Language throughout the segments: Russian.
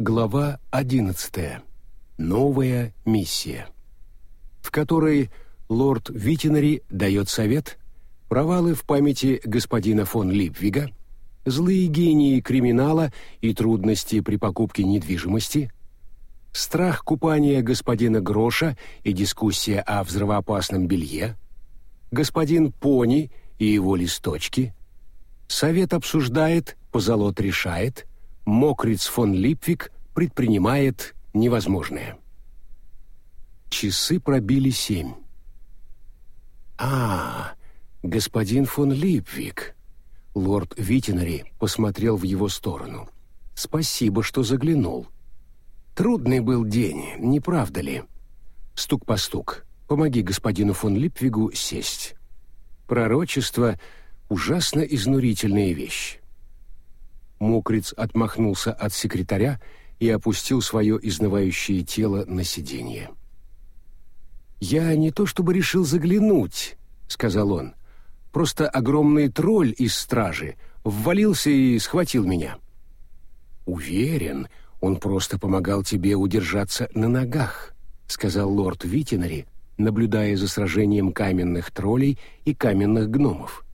Глава 11. Новая миссия. В которой лорд Витинари дает совет, провалы в памяти господина фон Липвига, злые гении криминала и трудности при покупке недвижимости, страх купания господина Гроша и дискуссия о взрывоопасном белье, господин Пони и его листочки, совет обсуждает, позолот решает, Мокриц фон Липвик предпринимает невозможное. Часы пробили семь. «А, господин фон Липвик», — лорд Витинари посмотрел в его сторону. «Спасибо, что заглянул. Трудный был день, не правда ли?» Стук по стук. Помоги господину фон Липвигу сесть. Пророчество — ужасно изнурительная вещь. Мокриц отмахнулся от секретаря и опустил свое изнывающее тело на сиденье. «Я не то чтобы решил заглянуть», — сказал он. «Просто огромный тролль из стражи ввалился и схватил меня». «Уверен, он просто помогал тебе удержаться на ногах», — сказал лорд Витинари, наблюдая за сражением каменных троллей и каменных гномов.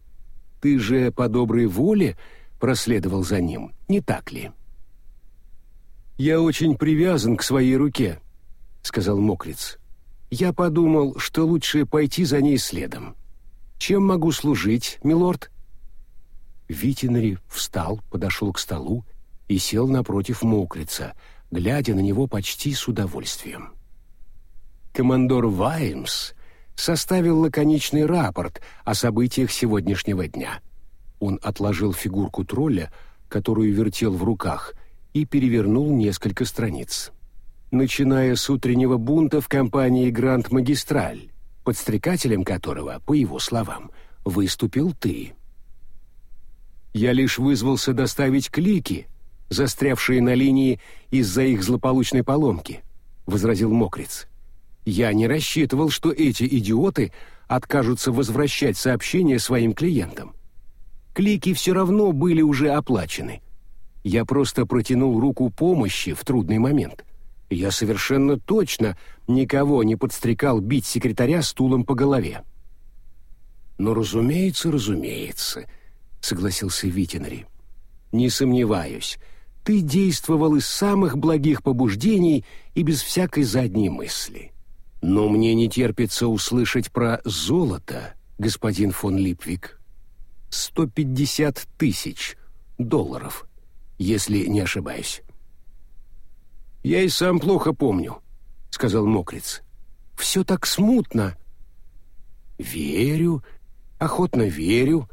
«Ты же по доброй воле проследовал за ним, не так ли?» «Я очень привязан к своей руке», — сказал Мокриц. «Я подумал, что лучше пойти за ней следом. Чем могу служить, милорд?» Витинари встал, подошел к столу и сел напротив Мокрица, глядя на него почти с удовольствием. Командор Ваймс составил лаконичный рапорт о событиях сегодняшнего дня — он отложил фигурку тролля, которую вертел в руках, и перевернул несколько страниц. Начиная с утреннего бунта в компании «Гранд Магистраль», подстрекателем которого, по его словам, выступил ты. Я лишь вызвался доставить клики, застрявшие на линии из-за их злополучной поломки, возразил Мокриц. Я не рассчитывал, что эти идиоты откажутся возвращать сообщения своим клиентам. Клики все равно были уже оплачены. Я просто протянул руку помощи в трудный момент. Я совершенно точно никого не подстрекал бить секретаря стулом по голове. «Ну, разумеется, разумеется», — согласился Витинари. «Не сомневаюсь, ты действовал из самых благих побуждений и без всякой задней мысли. Но мне не терпится услышать про золото, господин фон Липвик». 150 тысяч долларов, если не ошибаюсь. «Я и сам плохо помню», — сказал Мокриц. «Все так смутно». «Верю, охотно верю.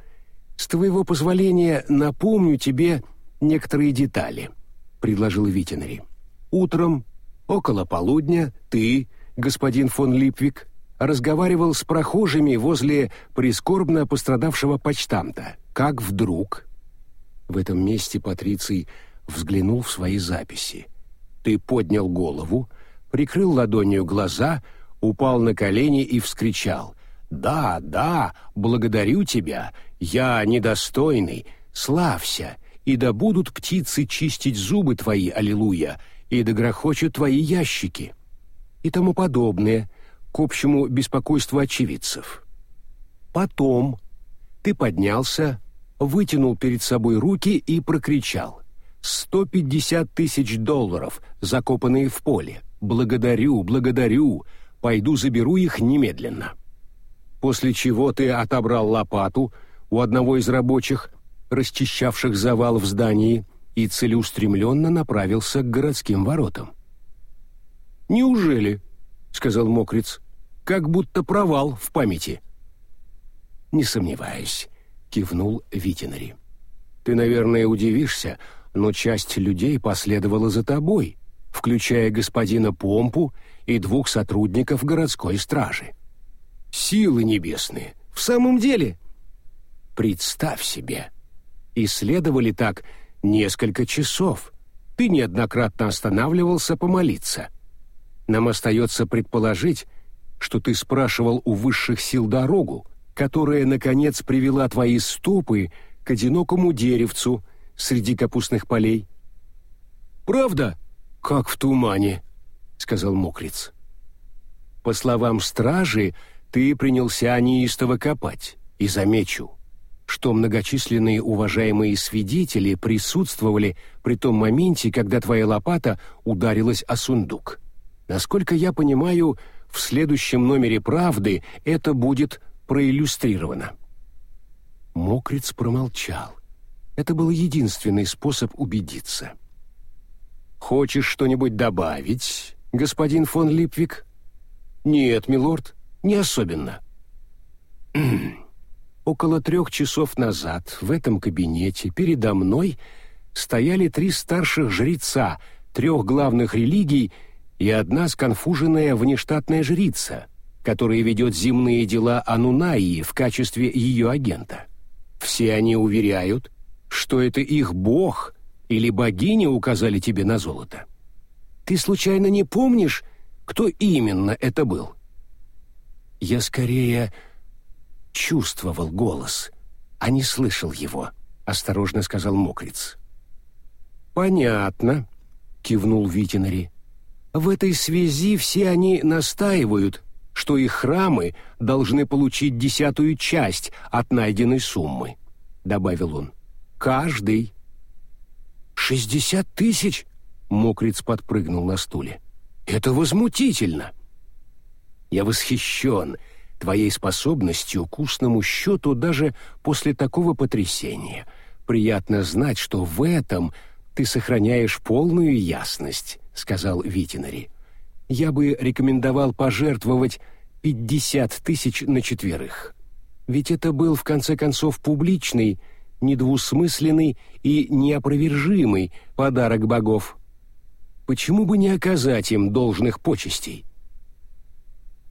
С твоего позволения напомню тебе некоторые детали», — предложил Витинари. «Утром, около полудня, ты, господин фон Липвик, разговаривал с прохожими возле прискорбно пострадавшего почтамта, как вдруг... В этом месте Патриций взглянул в свои записи. Ты поднял голову, прикрыл ладонью глаза, упал на колени и вскричал. «Да, да, благодарю тебя, я недостойный, славься, и да будут птицы чистить зубы твои, аллилуйя, и да грохочут твои ящики» и тому подобное — к общему беспокойству очевидцев. Потом ты поднялся, вытянул перед собой руки и прокричал «Сто пятьдесят тысяч долларов, закопанные в поле! Благодарю, благодарю! Пойду заберу их немедленно!» После чего ты отобрал лопату у одного из рабочих, расчищавших завал в здании, и целеустремленно направился к городским воротам. «Неужели?» — сказал Мокриц. «Как будто провал в памяти». «Не сомневаюсь», — кивнул Витинари. «Ты, наверное, удивишься, но часть людей последовала за тобой, включая господина Помпу и двух сотрудников городской стражи. Силы небесные! В самом деле!» «Представь себе! Исследовали так несколько часов. Ты неоднократно останавливался помолиться». Нам остается предположить, что ты спрашивал у высших сил дорогу, которая, наконец, привела твои стопы к одинокому деревцу среди капустных полей. «Правда?» «Как в тумане», — сказал Мокриц. «По словам стражи, ты принялся неистово копать, и замечу, что многочисленные уважаемые свидетели присутствовали при том моменте, когда твоя лопата ударилась о сундук. Насколько я понимаю, в следующем номере «Правды» это будет проиллюстрировано». Мокриц промолчал. Это был единственный способ убедиться. «Хочешь что-нибудь добавить, господин фон Липвик?» «Нет, милорд, не особенно». Около трех часов назад в этом кабинете передо мной стояли три старших жреца трех главных религий и одна сконфуженная внештатная жрица, которая ведет земные дела Анунаи в качестве ее агента. Все они уверяют, что это их бог или богиня указали тебе на золото. Ты случайно не помнишь, кто именно это был? Я скорее чувствовал голос, а не слышал его, осторожно сказал Мокриц. Понятно, кивнул Витинари. В этой связи все они настаивают, что их храмы должны получить десятую часть от найденной суммы, добавил он. Каждый. Шестьдесят тысяч? Мокриц подпрыгнул на стуле. Это возмутительно. Я восхищен твоей способностью к устному счету даже после такого потрясения. Приятно знать, что в этом ты сохраняешь полную ясность, сказал Витинари. Я бы рекомендовал пожертвовать пятьдесят тысяч на четверых. Ведь это был в конце концов публичный, недвусмысленный и неопровержимый подарок богов. Почему бы не оказать им должных почестей?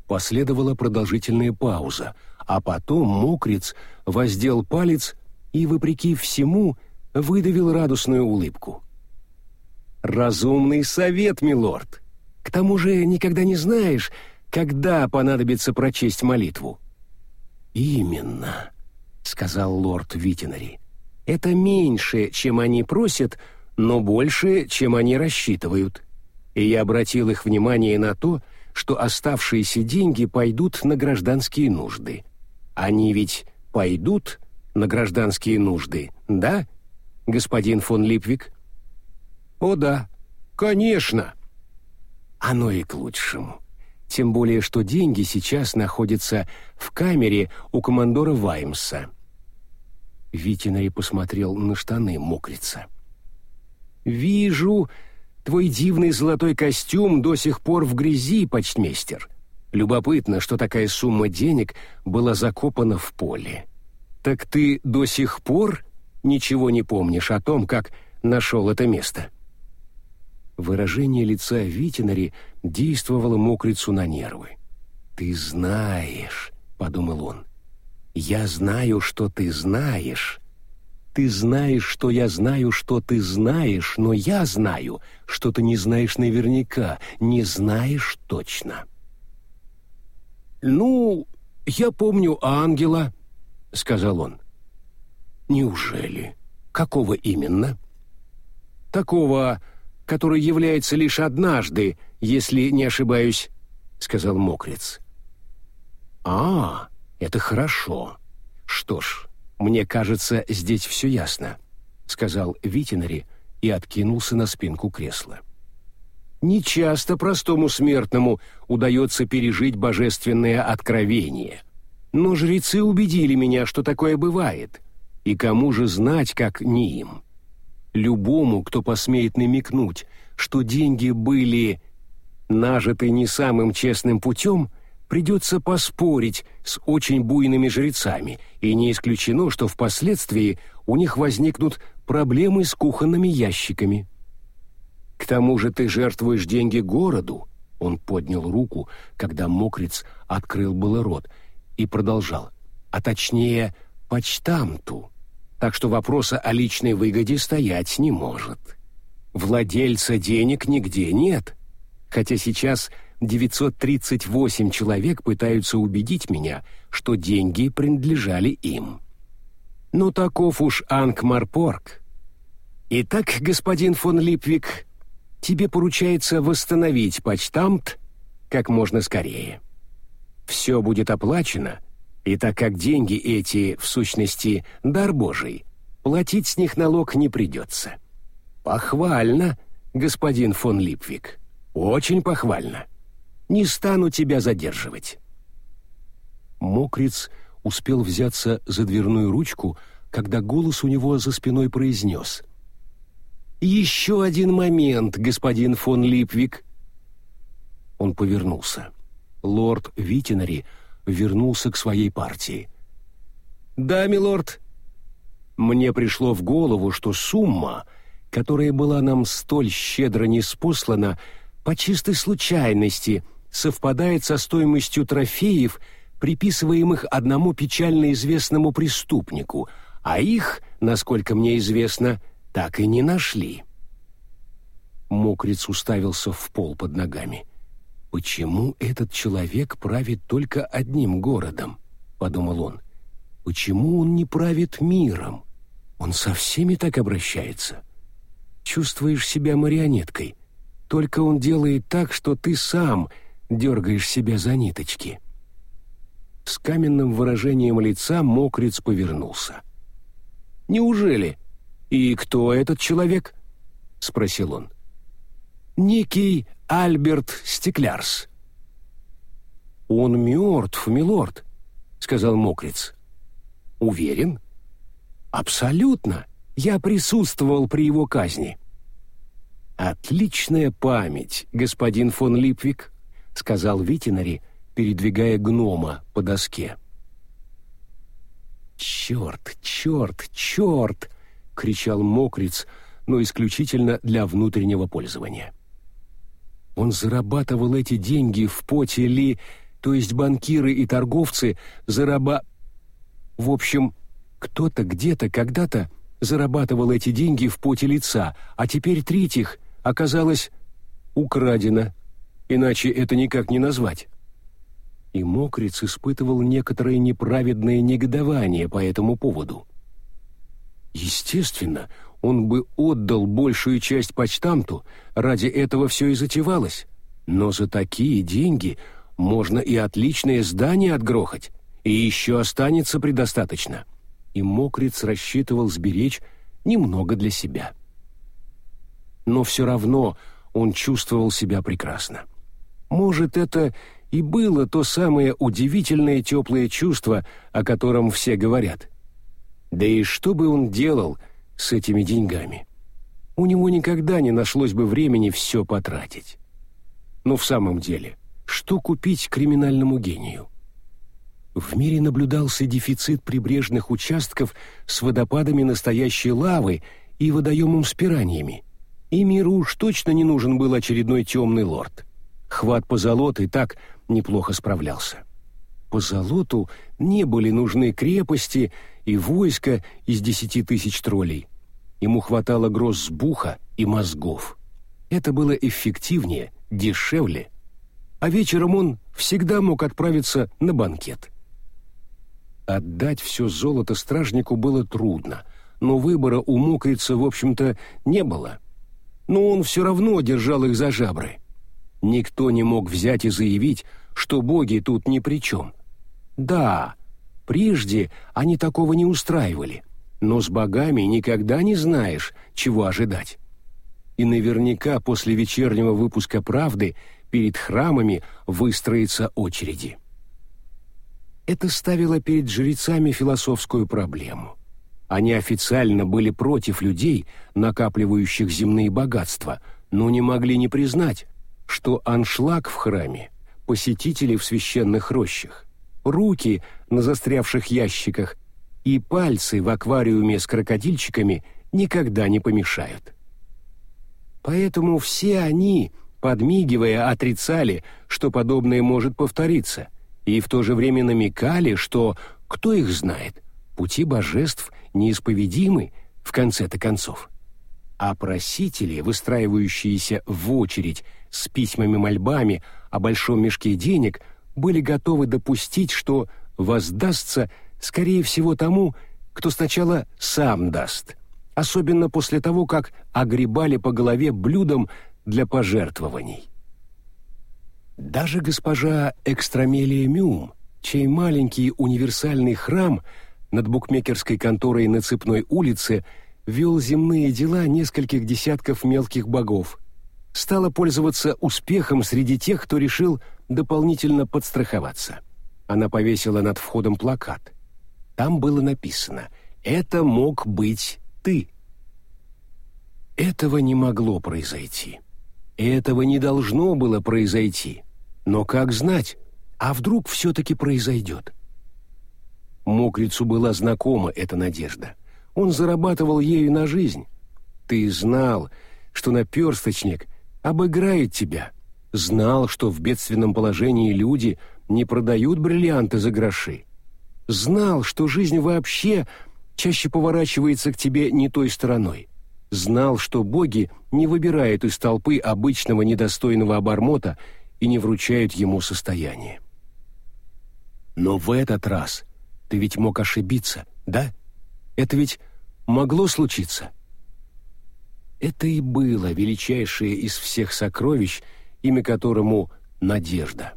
Последовала продолжительная пауза, а потом Мокриц воздел палец и, вопреки всему, выдавил радостную улыбку. «Разумный совет, милорд! К тому же никогда не знаешь, когда понадобится прочесть молитву». «Именно», — сказал лорд Витинари. «Это меньше, чем они просят, но больше, чем они рассчитывают». И я обратил их внимание на то, что оставшиеся деньги пойдут на гражданские нужды. Они ведь пойдут на гражданские нужды, да, господин фон Липвик? О да, конечно. Оно и к лучшему. Тем более, что деньги сейчас находятся в камере у командора Ваймса. Витинари посмотрел на штаны мокрица. «Вижу, Твой дивный золотой костюм до сих пор в грязи, почтмейстер. Любопытно, что такая сумма денег была закопана в поле. Так ты до сих пор ничего не помнишь о том, как нашел это место?» Выражение лица Витинари действовало мокрицу на нервы. «Ты знаешь», — подумал он, — «я знаю, что ты знаешь, ты знаешь, что я знаю, что ты знаешь, но я знаю, что ты не знаешь наверняка, не знаешь точно. «Ну, я помню ангела», — сказал он. «Неужели? Какого именно?» «Такого, который является лишь однажды, если не ошибаюсь», — сказал Мокрец. «А, это хорошо. Что ж, «Мне кажется, здесь все ясно», — сказал Витинари и откинулся на спинку кресла. «Нечасто простому смертному удается пережить божественное откровение. Но жрецы убедили меня, что такое бывает, и кому же знать, как не им? Любому, кто посмеет намекнуть, что деньги были нажиты не самым честным путем — придется поспорить с очень буйными жрецами, и не исключено, что впоследствии у них возникнут проблемы с кухонными ящиками. К тому же ты жертвуешь деньги городу, он поднял руку, когда мокрец открыл было рот, и продолжал, а точнее, почтамту, так что вопроса о личной выгоде стоять не может. Владельца денег нигде нет, хотя сейчас 938 человек пытаются убедить меня, что деньги принадлежали им. Но таков уж Ангмарпорг. Итак, господин фон Липвик, тебе поручается восстановить почтамт как можно скорее. Все будет оплачено, и так как деньги эти, в сущности, дар Божий, платить с них налог не придется. Похвально, господин фон Липвик, очень похвально. Не стану тебя задерживать. Мокриц успел взяться за дверную ручку, когда голос у него за спиной произнес. «Еще один момент, господин фон Липвик». Он повернулся. Лорд Витинари вернулся к своей партии. «Да, милорд». Мне пришло в голову, что сумма, которая была нам столь щедро неспослана, по чистой случайности совпадает со стоимостью трофеев, приписываемых одному печально известному преступнику, а их, насколько мне известно, так и не нашли. Мокриц уставился в пол под ногами. «Почему этот человек правит только одним городом?» — подумал он. «Почему он не правит миром? Он со всеми так обращается. Чувствуешь себя марионеткой. Только он делает так, что ты сам дергаешь себя за ниточки». С каменным выражением лица мокрец повернулся. «Неужели? И кто этот человек?» — спросил он. «Некий Альберт Стеклярс». «Он мертв, милорд», — сказал мокрец. «Уверен?» «Абсолютно. Я присутствовал при его казни». «Отличная память, господин фон Липвик», — сказал Витинари, передвигая гнома по доске. «Черт, черт, черт!» — кричал мокриц, но исключительно для внутреннего пользования. Он зарабатывал эти деньги в поте ли, то есть банкиры и торговцы зараба... В общем, кто-то где-то когда-то зарабатывал эти деньги в поте лица, а теперь третьих оказалось украдено, иначе это никак не назвать и Мокриц испытывал некоторое неправедное негодование по этому поводу. Естественно, он бы отдал большую часть почтамту, ради этого все и затевалось, но за такие деньги можно и отличное здание отгрохать, и еще останется предостаточно. И Мокриц рассчитывал сберечь немного для себя. Но все равно он чувствовал себя прекрасно. Может, это и было то самое удивительное теплое чувство, о котором все говорят. Да и что бы он делал с этими деньгами? У него никогда не нашлось бы времени все потратить. Но в самом деле, что купить криминальному гению? В мире наблюдался дефицит прибрежных участков с водопадами настоящей лавы и водоемом с пираньями. И миру уж точно не нужен был очередной темный лорд. Хват позолоты так неплохо справлялся. По золоту не были нужны крепости и войска из десяти тысяч троллей. Ему хватало гроссбуха и мозгов. Это было эффективнее, дешевле, а вечером он всегда мог отправиться на банкет. Отдать все золото стражнику было трудно, но выбора у мокрица, в общем-то, не было. Но он все равно держал их за жабры. Никто не мог взять и заявить, что боги тут ни при чем. Да, прежде они такого не устраивали, но с богами никогда не знаешь, чего ожидать. И наверняка после вечернего выпуска «Правды» перед храмами выстроятся очереди. Это ставило перед жрецами философскую проблему. Они официально были против людей, накапливающих земные богатства, но не могли не признать, что аншлаг в храме посетителей в священных рощах, руки на застрявших ящиках и пальцы в аквариуме с крокодильчиками никогда не помешают. Поэтому все они, подмигивая, отрицали, что подобное может повториться, и в то же время намекали, что, кто их знает, пути божеств неисповедимы в конце-то концов. А просители, выстраивающиеся в очередь с письмами-мольбами о большом мешке денег, были готовы допустить, что воздастся, скорее всего, тому, кто сначала сам даст, особенно после того, как огребали по голове блюдом для пожертвований. Даже госпожа Экстрамелия Мюм, чей маленький универсальный храм над букмекерской конторой на Цепной улице вел земные дела нескольких десятков мелких богов, стала пользоваться успехом среди тех, кто решил дополнительно подстраховаться. Она повесила над входом плакат. Там было написано «Это мог быть ты». Этого не могло произойти. Этого не должно было произойти. Но как знать, а вдруг все-таки произойдет? Мокрицу была знакома эта надежда. Он зарабатывал ею на жизнь. Ты знал, что наперсточник обыграет тебя. Знал, что в бедственном положении люди не продают бриллианты за гроши. Знал, что жизнь вообще чаще поворачивается к тебе не той стороной. Знал, что боги не выбирают из толпы обычного недостойного обормота и не вручают ему состояние. Но в этот раз ты ведь мог ошибиться, да? Это ведь могло случиться. Это и было величайшее из всех сокровищ, имя которому — надежда.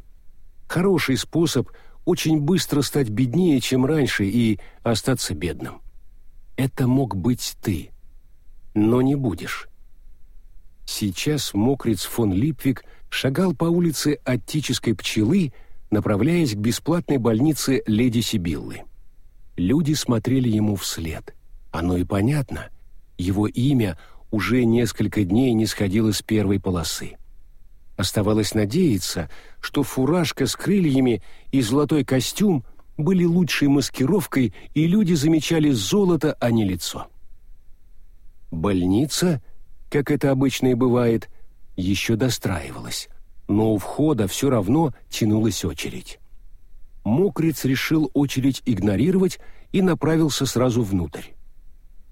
Хороший способ очень быстро стать беднее, чем раньше, и остаться бедным. Это мог быть ты, но не будешь. Сейчас мокриц фон Липвик шагал по улице Аттической пчелы, направляясь к бесплатной больнице леди Сибиллы. Люди смотрели ему вслед. Оно и понятно. Его имя уже несколько дней не сходило с первой полосы. Оставалось надеяться, что фуражка с крыльями и золотой костюм были лучшей маскировкой, и люди замечали золото, а не лицо. Больница, как это обычно и бывает, еще достраивалась, но у входа все равно тянулась очередь. Мокриц решил очередь игнорировать и направился сразу внутрь.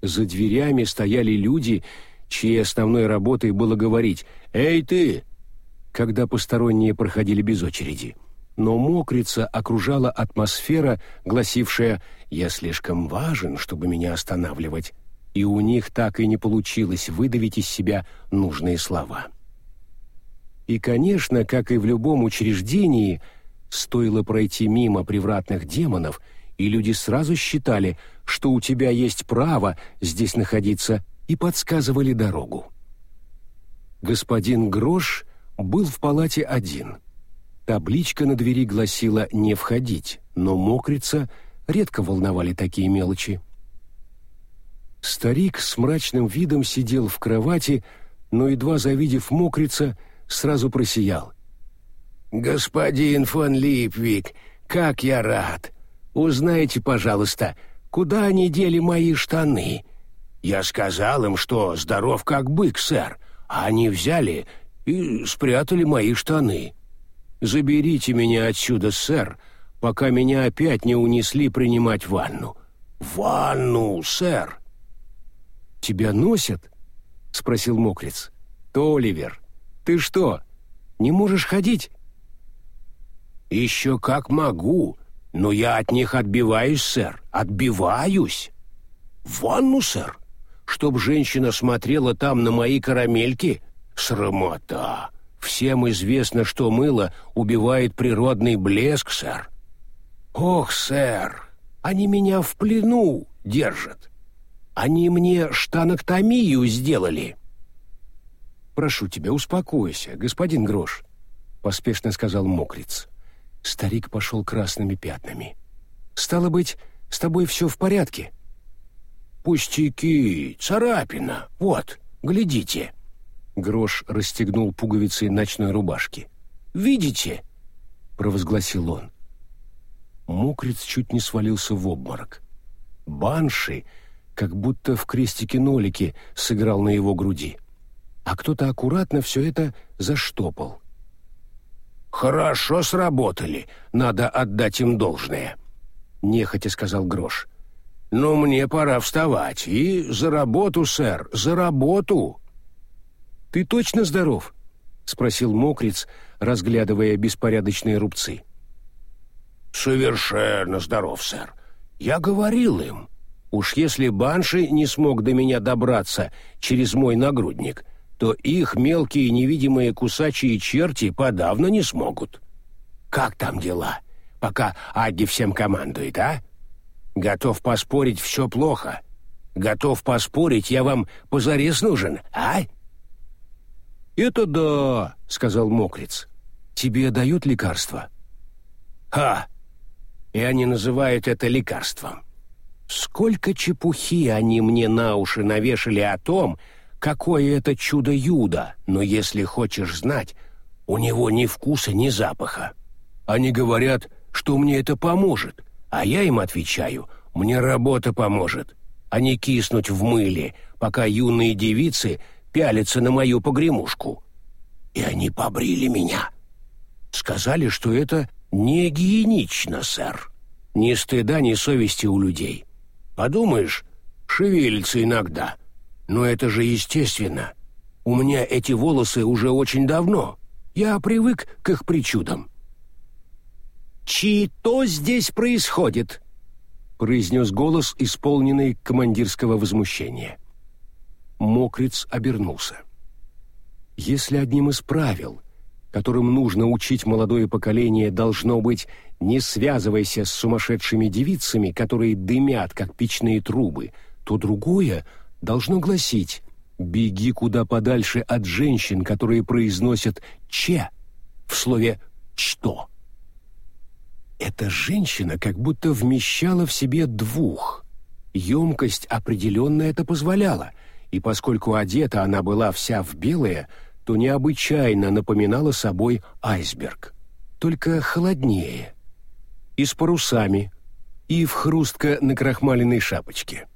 За дверями стояли люди, чьей основной работой было говорить «Эй, ты!», когда посторонние проходили без очереди. Но мокрица окружала атмосфера, гласившая «Я слишком важен, чтобы меня останавливать», и у них так и не получилось выдавить из себя нужные слова. И, конечно, как и в любом учреждении, стоило пройти мимо привратных демонов, и люди сразу считали, что у тебя есть право здесь находиться, и подсказывали дорогу. Господин Грош был в палате один. Табличка на двери гласила «Не входить», но мокрица редко волновали такие мелочи. Старик с мрачным видом сидел в кровати, но, едва завидев мокрица, сразу просиял. «Господин фон Липвик, как я рад! Узнайте, пожалуйста, куда они дели мои штаны? Я сказал им, что здоров как бык, сэр, а они взяли и спрятали мои штаны. Заберите меня отсюда, сэр, пока меня опять не унесли принимать ванну. Ванну, сэр!» «Тебя носят?» — спросил мокрец. «Толивер, ты что, не можешь ходить?» «Еще как могу, но я от них отбиваюсь, сэр, отбиваюсь!» «В ванну, сэр? Чтоб женщина смотрела там на мои карамельки? Срамота! Всем известно, что мыло убивает природный блеск, сэр!» «Ох, сэр, они меня в плену держат!» Они мне штаноктомию сделали». «Прошу тебя, успокойся, господин Грош», — поспешно сказал Мокриц. Старик пошел красными пятнами. «Стало быть, с тобой все в порядке?» «Пустяки, царапина, вот, глядите». Грош расстегнул пуговицы ночной рубашки. «Видите?» — провозгласил он. Мокриц чуть не свалился в обморок. Банши как будто в крестике-нолике сыграл на его груди. А кто-то аккуратно все это заштопал. «Хорошо сработали, надо отдать им должное», — нехотя сказал Грош. «Но мне пора вставать. И за работу, сэр, за работу!» «Ты точно здоров?» — спросил Мокриц, разглядывая беспорядочные рубцы. «Совершенно здоров, сэр. Я говорил им. Уж если Банши не смог до меня добраться через мой нагрудник, то их мелкие невидимые кусачие черти подавно не смогут. Как там дела, пока Адди всем командует, а? Готов поспорить, все плохо. Готов поспорить, я вам позарез нужен, а? «Это да», — сказал Мокриц. «Тебе дают лекарства?» «Ха! И они называют это лекарством. Сколько чепухи они мне на уши навешали о том, какое это чудо-юдо, но если хочешь знать, у него ни вкуса, ни запаха. Они говорят, что мне это поможет, а я им отвечаю, мне работа поможет, а не киснуть в мыле, пока юные девицы пялятся на мою погремушку. И они побрили меня. Сказали, что это не гигиенично, сэр. Ни стыда, ни совести у людей. Подумаешь, шевелится иногда. Но это же естественно. У меня эти волосы уже очень давно. Я привык к их причудам. «Чи-то здесь происходит?» — произнес голос, исполненный командирского возмущения. Мокриц обернулся. Если одним из правил, которым нужно учить молодое поколение, должно быть «не связывайся с сумасшедшими девицами, которые дымят, как печные трубы», то другое должно гласить «беги куда подальше от женщин, которые произносят «че» в слове «что». Эта женщина как будто вмещала в себе двух. Емкость определенно это позволяла — и поскольку одета она была вся в белое, то необычайно напоминала собой айсберг, только холоднее, и с парусами, и в хрустко накрахмаленной шапочке.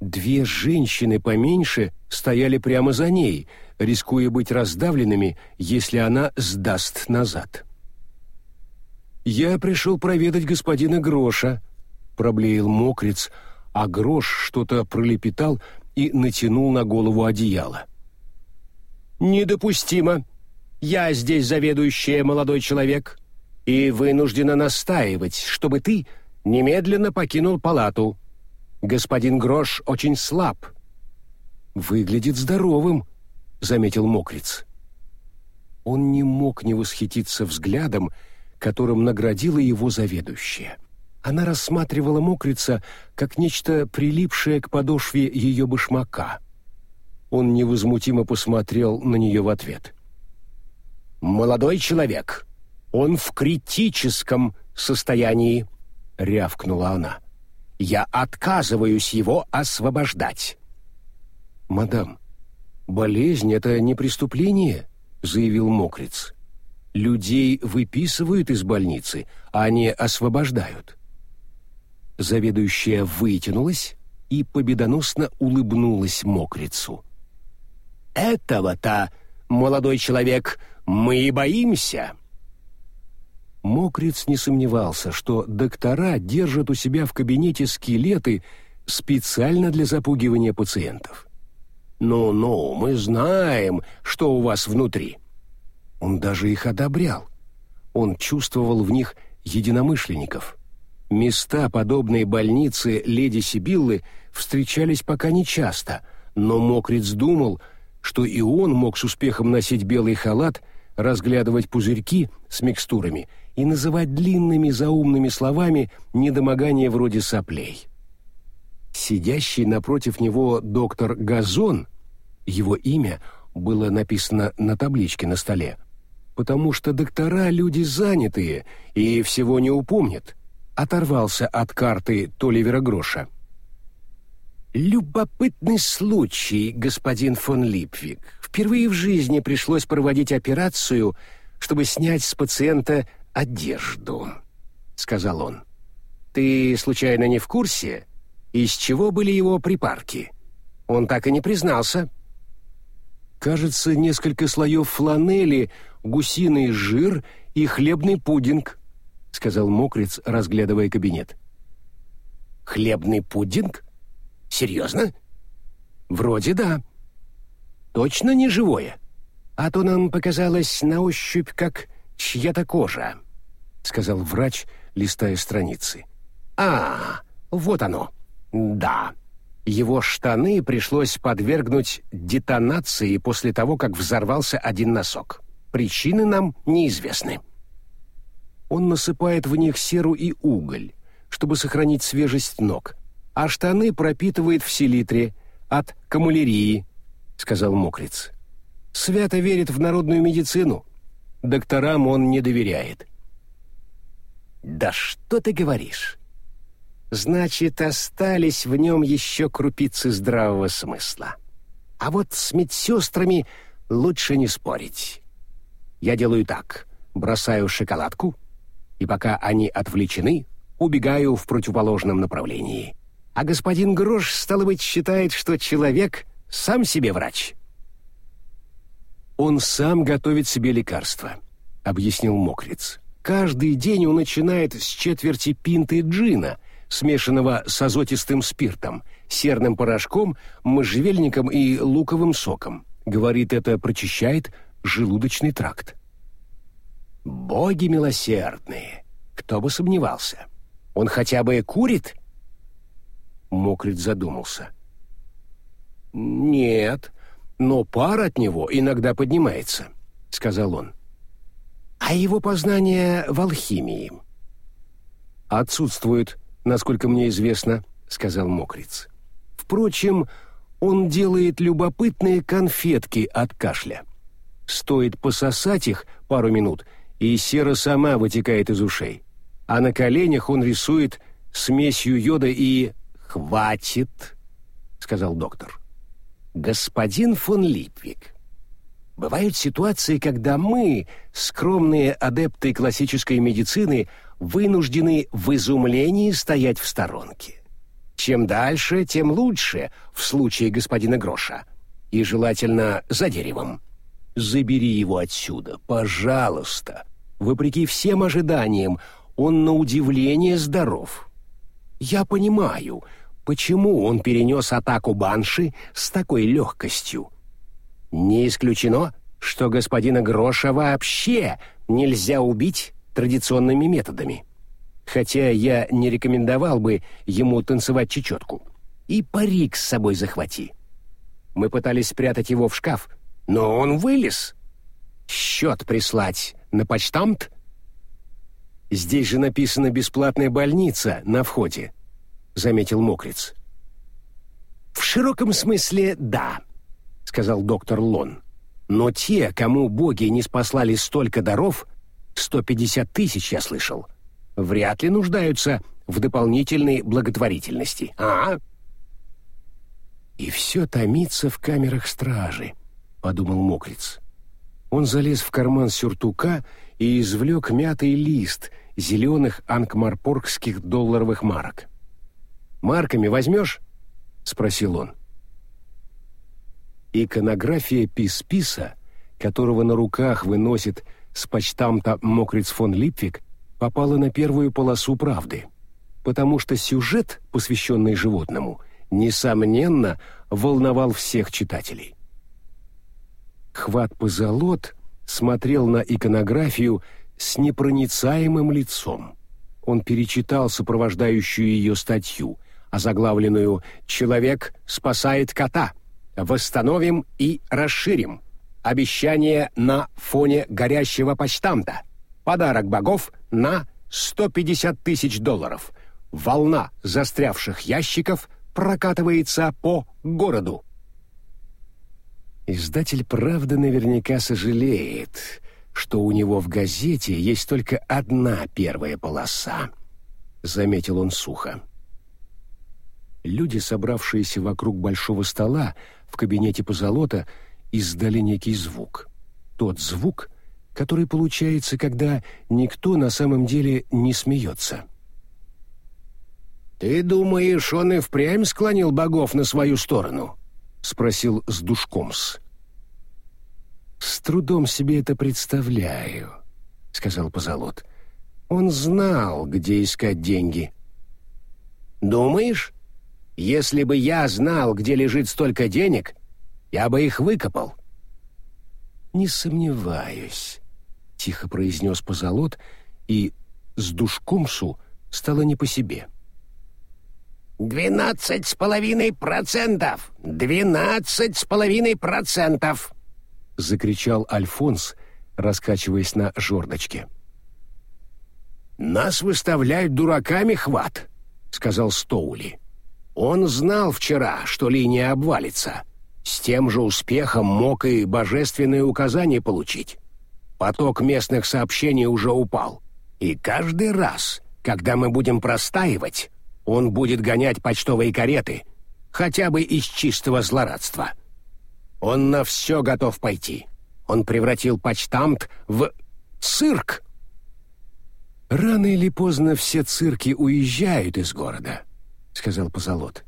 Две женщины поменьше стояли прямо за ней, рискуя быть раздавленными, если она сдаст назад. «Я пришел проведать господина Гроша», — проблеял мокрец, а Грош что-то пролепетал, и натянул на голову одеяло. «Недопустимо. Я здесь заведующая молодой человек, и вынуждена настаивать, чтобы ты немедленно покинул палату. Господин Грош очень слаб». «Выглядит здоровым», — заметил Мокриц. Он не мог не восхититься взглядом, которым наградила его заведующая. — она рассматривала мокрица как нечто прилипшее к подошве ее башмака. Он невозмутимо посмотрел на нее в ответ. «Молодой человек, он в критическом состоянии», — рявкнула она. «Я отказываюсь его освобождать». «Мадам, болезнь — это не преступление», — заявил Мокриц. «Людей выписывают из больницы, а не освобождают». Заведующая вытянулась и победоносно улыбнулась мокрицу. «Этого-то, молодой человек, мы и боимся!» Мокриц не сомневался, что доктора держат у себя в кабинете скелеты специально для запугивания пациентов. «Ну-ну, мы знаем, что у вас внутри». Он даже их одобрял. Он чувствовал в них единомышленников. Места, подобные больнице леди Сибиллы, встречались пока нечасто, но Мокриц думал, что и он мог с успехом носить белый халат, разглядывать пузырьки с микстурами и называть длинными заумными словами недомогания вроде соплей. Сидящий напротив него доктор Газон, его имя было написано на табличке на столе, потому что доктора люди занятые и всего не упомнят — оторвался от карты Толивера Гроша. «Любопытный случай, господин фон Липвик. Впервые в жизни пришлось проводить операцию, чтобы снять с пациента одежду», — сказал он. «Ты, случайно, не в курсе, из чего были его припарки? Он так и не признался». «Кажется, несколько слоев фланели, гусиный жир и хлебный пудинг», — сказал мокрец, разглядывая кабинет. «Хлебный пудинг? Серьезно?» «Вроде да. Точно не живое? А то нам показалось на ощупь, как чья-то кожа», — сказал врач, листая страницы. «А, вот оно. Да. Его штаны пришлось подвергнуть детонации после того, как взорвался один носок. Причины нам неизвестны. Он насыпает в них серу и уголь, чтобы сохранить свежесть ног, а штаны пропитывает в селитре от камулерии, сказал Мокриц. Свято верит в народную медицину. Докторам он не доверяет. Да что ты говоришь? Значит, остались в нем еще крупицы здравого смысла. А вот с медсестрами лучше не спорить. Я делаю так. Бросаю шоколадку, и пока они отвлечены, убегаю в противоположном направлении. А господин Грош, стало быть, считает, что человек сам себе врач. Он сам готовит себе лекарства, объяснил Мокриц. Каждый день он начинает с четверти пинты джина, смешанного с азотистым спиртом, серным порошком, можжевельником и луковым соком. Говорит, это прочищает желудочный тракт. Боги милосердные, кто бы сомневался. Он хотя бы курит? Мокрит задумался. Нет, но пар от него иногда поднимается, сказал он. А его познания в алхимии отсутствуют, насколько мне известно, сказал Мокриц. Впрочем, он делает любопытные конфетки от кашля. Стоит пососать их пару минут, и сера сама вытекает из ушей. А на коленях он рисует смесью йода и «Хватит», — сказал доктор. «Господин фон Липвик, бывают ситуации, когда мы, скромные адепты классической медицины, вынуждены в изумлении стоять в сторонке. Чем дальше, тем лучше в случае господина Гроша. И желательно за деревом. Забери его отсюда, пожалуйста. Вопреки всем ожиданиям, он на удивление здоров. Я понимаю, почему он перенес атаку Банши с такой легкостью. Не исключено, что господина Гроша вообще нельзя убить традиционными методами. Хотя я не рекомендовал бы ему танцевать чечетку. И парик с собой захвати. Мы пытались спрятать его в шкаф, но он вылез. Счет прислать на почтамт? Здесь же написано «бесплатная больница» на входе, заметил Мокриц. В широком смысле да, сказал доктор Лон. Но те, кому боги не спаслали столько даров, 150 тысяч, я слышал, вряд ли нуждаются в дополнительной благотворительности. А? И все томится в камерах стражи, подумал Мокриц. Он залез в карман сюртука и извлек мятый лист зеленых анкмарпоргских долларовых марок. «Марками возьмешь?» — спросил он. Иконография Писписа, которого на руках выносит с почтамта Мокриц фон Липвик, попала на первую полосу правды, потому что сюжет, посвященный животному, несомненно, волновал всех читателей. Хват позолот смотрел на иконографию с непроницаемым лицом. Он перечитал сопровождающую ее статью, озаглавленную «Человек спасает кота. Восстановим и расширим. Обещание на фоне горящего почтамта. Подарок богов на 150 тысяч долларов. Волна застрявших ящиков прокатывается по городу. Издатель «Правда» наверняка сожалеет, что у него в газете есть только одна первая полоса, — заметил он сухо. Люди, собравшиеся вокруг большого стола в кабинете позолота, издали некий звук. Тот звук, который получается, когда никто на самом деле не смеется. «Ты думаешь, он и впрямь склонил богов на свою сторону?» — спросил с душкомс. «С трудом себе это представляю», — сказал Позолот. «Он знал, где искать деньги». «Думаешь? Если бы я знал, где лежит столько денег, я бы их выкопал». «Не сомневаюсь», — тихо произнес Позолот, и с Душкомсу стало не по себе. «Двенадцать с половиной процентов! Двенадцать с половиной процентов!» — закричал Альфонс, раскачиваясь на жердочке. «Нас выставляют дураками, хват!» — сказал Стоули. «Он знал вчера, что линия обвалится. С тем же успехом мог и божественные указания получить. Поток местных сообщений уже упал. И каждый раз, когда мы будем простаивать, он будет гонять почтовые кареты, хотя бы из чистого злорадства. Он на все готов пойти. Он превратил почтамт в цирк. «Рано или поздно все цирки уезжают из города», — сказал Позолот.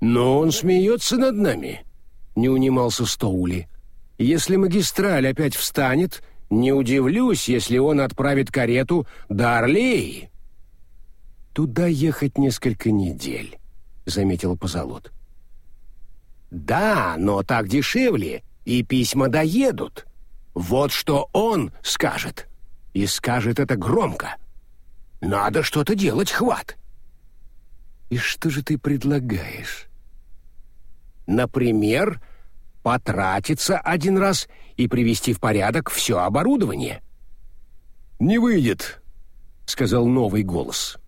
«Но он смеется над нами», — не унимался Стоули. «Если магистраль опять встанет, не удивлюсь, если он отправит карету до Орлеи». «Туда ехать несколько недель», — заметил Позолот. «Да, но так дешевле, и письма доедут. Вот что он скажет» и скажет это громко. Надо что-то делать, хват. И что же ты предлагаешь? Например, потратиться один раз и привести в порядок все оборудование. Не выйдет, сказал новый голос.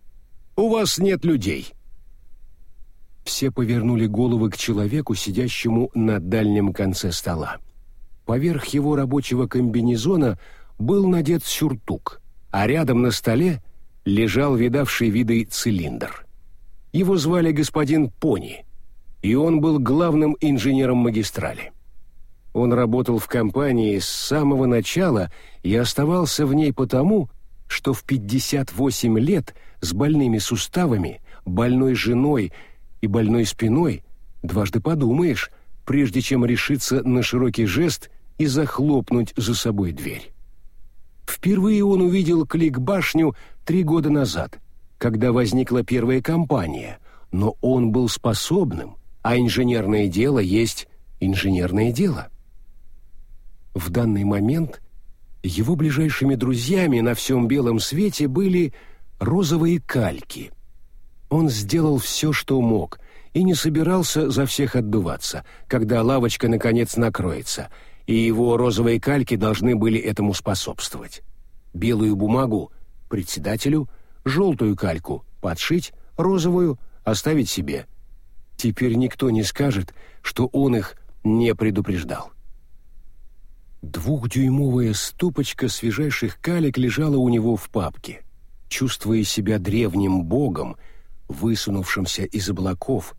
У вас нет людей. Все повернули головы к человеку, сидящему на дальнем конце стола. Поверх его рабочего комбинезона был надет сюртук, а рядом на столе лежал видавший виды цилиндр. Его звали господин Пони, и он был главным инженером магистрали. Он работал в компании с самого начала и оставался в ней потому, что в 58 лет с больными суставами, больной женой и больной спиной дважды подумаешь, прежде чем решиться на широкий жест и захлопнуть за собой дверь. Впервые он увидел клик-башню три года назад, когда возникла первая компания, но он был способным, а инженерное дело есть инженерное дело. В данный момент его ближайшими друзьями на всем белом свете были розовые кальки. Он сделал все, что мог, и не собирался за всех отдуваться, когда лавочка наконец накроется — и его розовые кальки должны были этому способствовать. Белую бумагу — председателю, желтую кальку — подшить, розовую — оставить себе. Теперь никто не скажет, что он их не предупреждал. Двухдюймовая ступочка свежайших калек лежала у него в папке. Чувствуя себя древним богом, высунувшимся из облаков,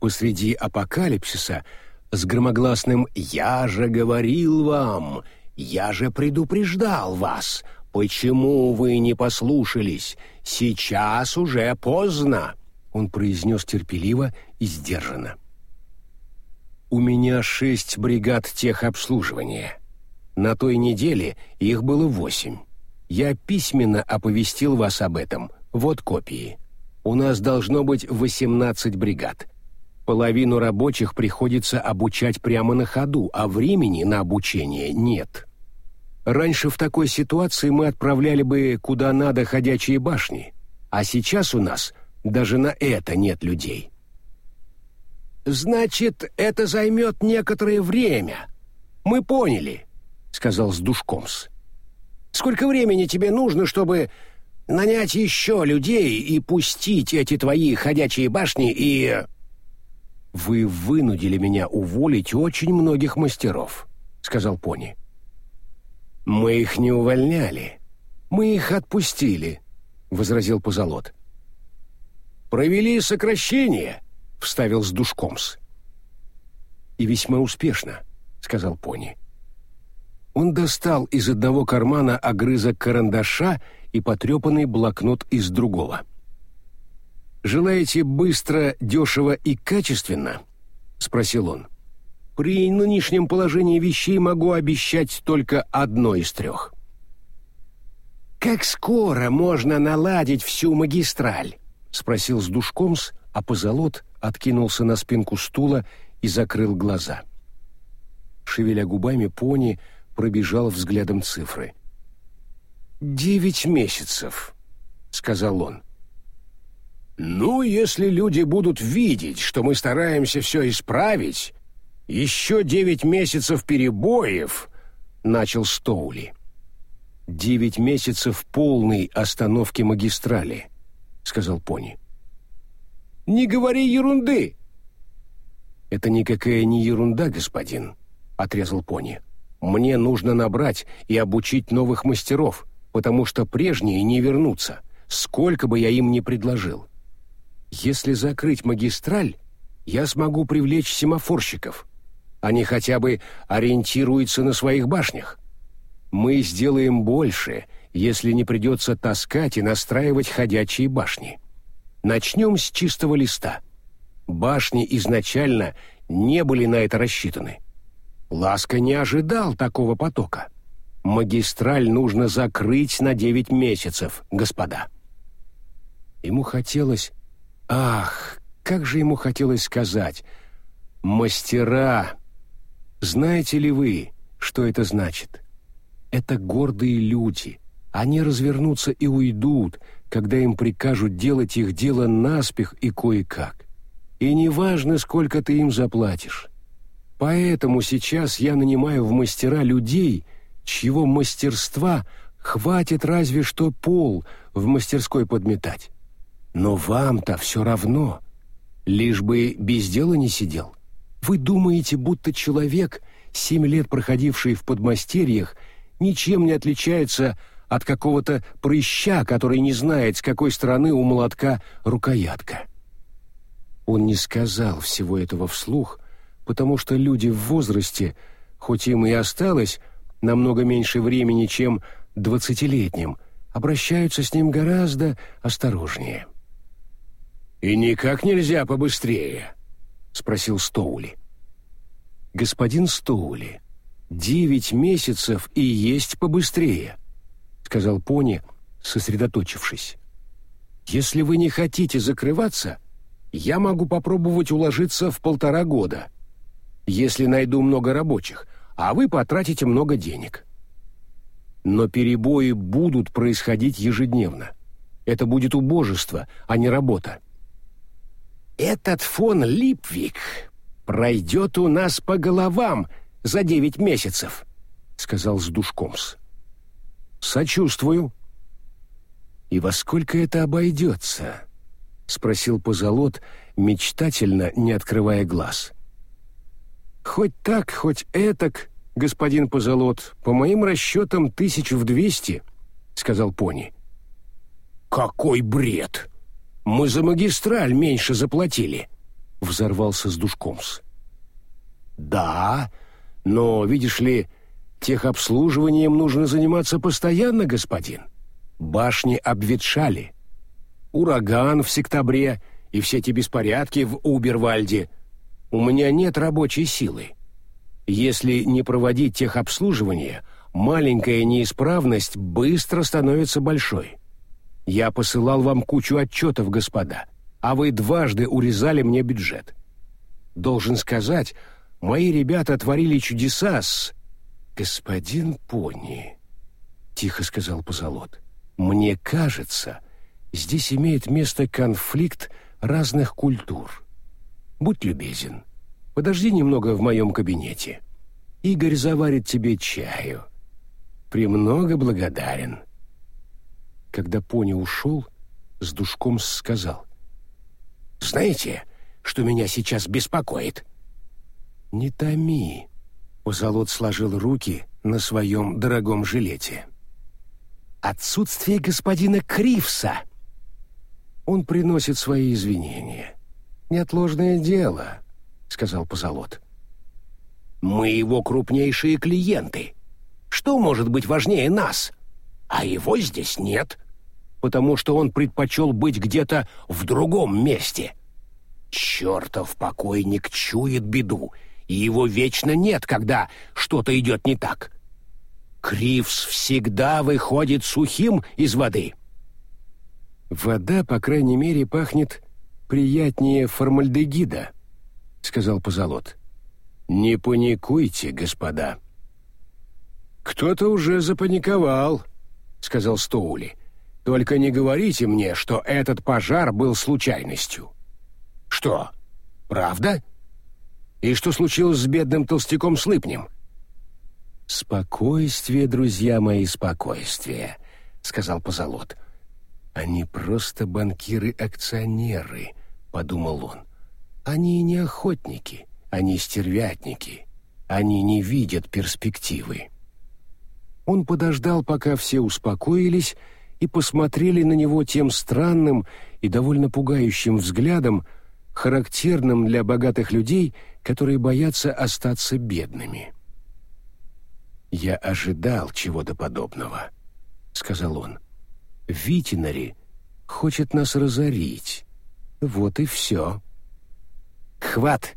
посреди апокалипсиса — с громогласным «Я же говорил вам! Я же предупреждал вас! Почему вы не послушались? Сейчас уже поздно!» Он произнес терпеливо и сдержанно. «У меня шесть бригад техобслуживания. На той неделе их было восемь. Я письменно оповестил вас об этом. Вот копии. У нас должно быть восемнадцать бригад. Половину рабочих приходится обучать прямо на ходу, а времени на обучение нет. Раньше в такой ситуации мы отправляли бы куда надо ходячие башни, а сейчас у нас даже на это нет людей. «Значит, это займет некоторое время. Мы поняли», — сказал Сдушкомс. «Сколько времени тебе нужно, чтобы нанять еще людей и пустить эти твои ходячие башни и...» «Вы вынудили меня уволить очень многих мастеров», — сказал Пони. «Мы их не увольняли. Мы их отпустили», — возразил Позолот. «Провели сокращение», — вставил с душкомс. «И весьма успешно», — сказал Пони. Он достал из одного кармана огрызок карандаша и потрепанный блокнот из другого. — «Желаете быстро, дешево и качественно?» — спросил он. «При нынешнем положении вещей могу обещать только одно из трех». «Как скоро можно наладить всю магистраль?» — спросил с душкомс, а позолот откинулся на спинку стула и закрыл глаза. Шевеля губами, пони пробежал взглядом цифры. «Девять месяцев», — сказал он. Ну, если люди будут видеть, что мы стараемся все исправить, еще девять месяцев перебоев, начал Стоули. Девять месяцев полной остановки магистрали, сказал Пони. Не говори ерунды. Это никакая не ерунда, господин, отрезал Пони. Мне нужно набрать и обучить новых мастеров, потому что прежние не вернутся, сколько бы я им ни предложил. Если закрыть магистраль, я смогу привлечь семафорщиков. Они хотя бы ориентируются на своих башнях. Мы сделаем больше, если не придется таскать и настраивать ходячие башни. Начнем с чистого листа. Башни изначально не были на это рассчитаны. Ласка не ожидал такого потока. Магистраль нужно закрыть на девять месяцев, господа. Ему хотелось... Ах, как же ему хотелось сказать... «Мастера! Знаете ли вы, что это значит? Это гордые люди. Они развернутся и уйдут, когда им прикажут делать их дело наспех и кое-как. И неважно, сколько ты им заплатишь. Поэтому сейчас я нанимаю в мастера людей, чьего мастерства хватит разве что пол в мастерской подметать. Но вам-то все равно, лишь бы без дела не сидел. Вы думаете, будто человек, семь лет проходивший в подмастерьях, ничем не отличается от какого-то прыща, который не знает, с какой стороны у молотка рукоятка. Он не сказал всего этого вслух, потому что люди в возрасте, хоть им и осталось намного меньше времени, чем двадцатилетним, обращаются с ним гораздо осторожнее. «И никак нельзя побыстрее?» — спросил Стоули. «Господин Стоули, девять месяцев и есть побыстрее», — сказал Пони, сосредоточившись. «Если вы не хотите закрываться, я могу попробовать уложиться в полтора года» если найду много рабочих, а вы потратите много денег. Но перебои будут происходить ежедневно. Это будет убожество, а не работа. Этот фон Липвик пройдет у нас по головам за девять месяцев, сказал Сдушкомс. Сочувствую. И во сколько это обойдется? спросил Позолот, мечтательно, не открывая глаз. «Хоть так, хоть этак, господин Позолот, по моим расчетам тысяч в двести», — сказал Пони. «Какой бред! Мы за магистраль меньше заплатили», — взорвался с душкомс. «Да, но, видишь ли, техобслуживанием нужно заниматься постоянно, господин. Башни обветшали. Ураган в сектябре и все эти беспорядки в Убервальде — у меня нет рабочей силы. Если не проводить техобслуживание, маленькая неисправность быстро становится большой. Я посылал вам кучу отчетов, господа, а вы дважды урезали мне бюджет. Должен сказать, мои ребята творили чудеса с... «Господин Пони», — тихо сказал Позолот, — «мне кажется, здесь имеет место конфликт разных культур». Будь любезен, подожди немного в моем кабинете. Игорь заварит тебе чаю. Премного благодарен». Когда пони ушел, с душком сказал. «Знаете, что меня сейчас беспокоит?» «Не томи», — Позолот сложил руки на своем дорогом жилете. «Отсутствие господина Кривса!» Он приносит свои извинения неотложное дело», — сказал Позолот. «Мы его крупнейшие клиенты. Что может быть важнее нас? А его здесь нет, потому что он предпочел быть где-то в другом месте. Чертов покойник чует беду, и его вечно нет, когда что-то идет не так. Кривс всегда выходит сухим из воды». «Вода, по крайней мере, пахнет приятнее формальдегида», — сказал Позолот. «Не паникуйте, господа». «Кто-то уже запаниковал», — сказал Стоули. Только не говорите мне, что этот пожар был случайностью. Что, правда? И что случилось с бедным толстяком Слыпнем? Спокойствие, друзья мои, спокойствие, сказал Позолот. Они просто банкиры-акционеры, подумал он. Они не охотники, они стервятники. Они не видят перспективы. Он подождал, пока все успокоились и посмотрели на него тем странным и довольно пугающим взглядом, характерным для богатых людей, которые боятся остаться бедными. «Я ожидал чего-то подобного», — сказал он. «Витинари хочет нас разорить. Вот и все». «Хват!»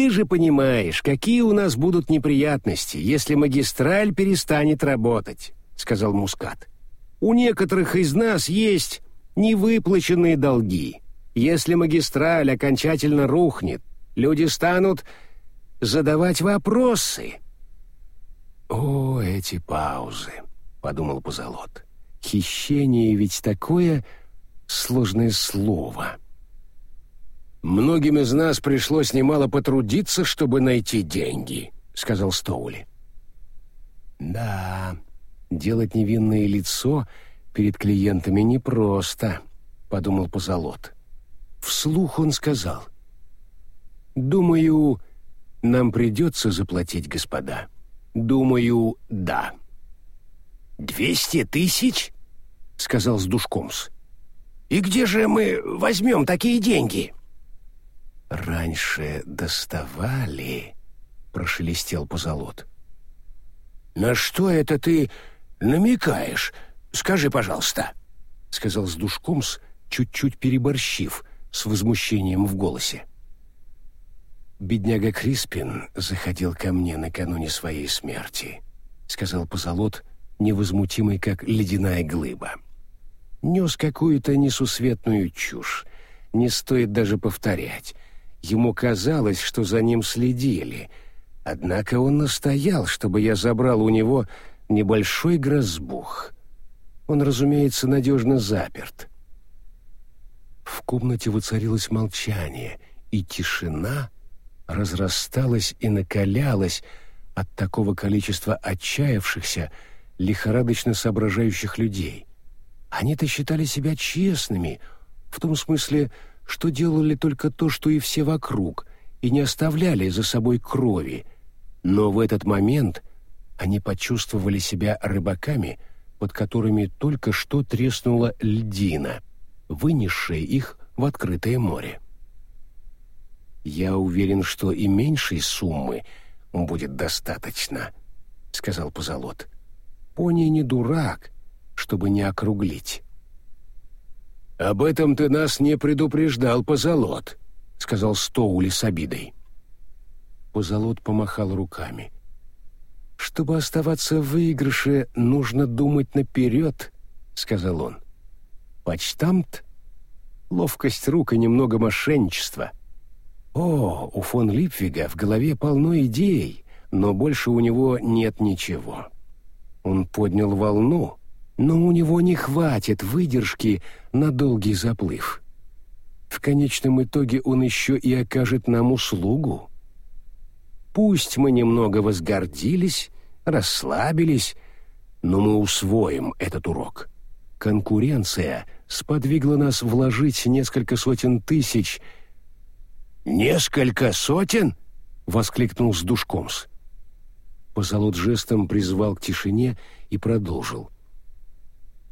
Ты же понимаешь, какие у нас будут неприятности, если магистраль перестанет работать, сказал Мускат. У некоторых из нас есть невыплаченные долги. Если магистраль окончательно рухнет, люди станут задавать вопросы. О, эти паузы, подумал Позолот. Хищение ведь такое сложное слово. «Многим из нас пришлось немало потрудиться, чтобы найти деньги», — сказал Стоули. «Да, делать невинное лицо перед клиентами непросто», — подумал Позолот. Вслух он сказал. «Думаю, нам придется заплатить, господа. Думаю, да». «Двести тысяч?» — сказал Сдушкомс. «И где же мы возьмем такие деньги?» «Раньше доставали», — прошелестел позолот. «На что это ты намекаешь? Скажи, пожалуйста», — сказал с душком, с чуть-чуть переборщив, с возмущением в голосе. «Бедняга Криспин заходил ко мне накануне своей смерти», — сказал позолот, невозмутимый, как ледяная глыба. «Нес какую-то несусветную чушь. Не стоит даже повторять. Ему казалось, что за ним следили. Однако он настоял, чтобы я забрал у него небольшой грозбух. Он, разумеется, надежно заперт. В комнате воцарилось молчание, и тишина разрасталась и накалялась от такого количества отчаявшихся, лихорадочно соображающих людей. Они-то считали себя честными, в том смысле, что делали только то, что и все вокруг, и не оставляли за собой крови. Но в этот момент они почувствовали себя рыбаками, под которыми только что треснула льдина, вынесшая их в открытое море. «Я уверен, что и меньшей суммы будет достаточно», — сказал Позолот. «Пони не дурак, чтобы не округлить». «Об этом ты нас не предупреждал, Позолот», — сказал Стоули с обидой. Позолот помахал руками. «Чтобы оставаться в выигрыше, нужно думать наперед», — сказал он. «Почтамт? Ловкость рук и немного мошенничества. О, у фон Липвига в голове полно идей, но больше у него нет ничего. Он поднял волну, но у него не хватит выдержки на долгий заплыв. В конечном итоге он еще и окажет нам услугу. Пусть мы немного возгордились, расслабились, но мы усвоим этот урок. Конкуренция сподвигла нас вложить несколько сотен тысяч. «Несколько сотен?» — воскликнул с душкомс. Позолот жестом призвал к тишине и продолжил —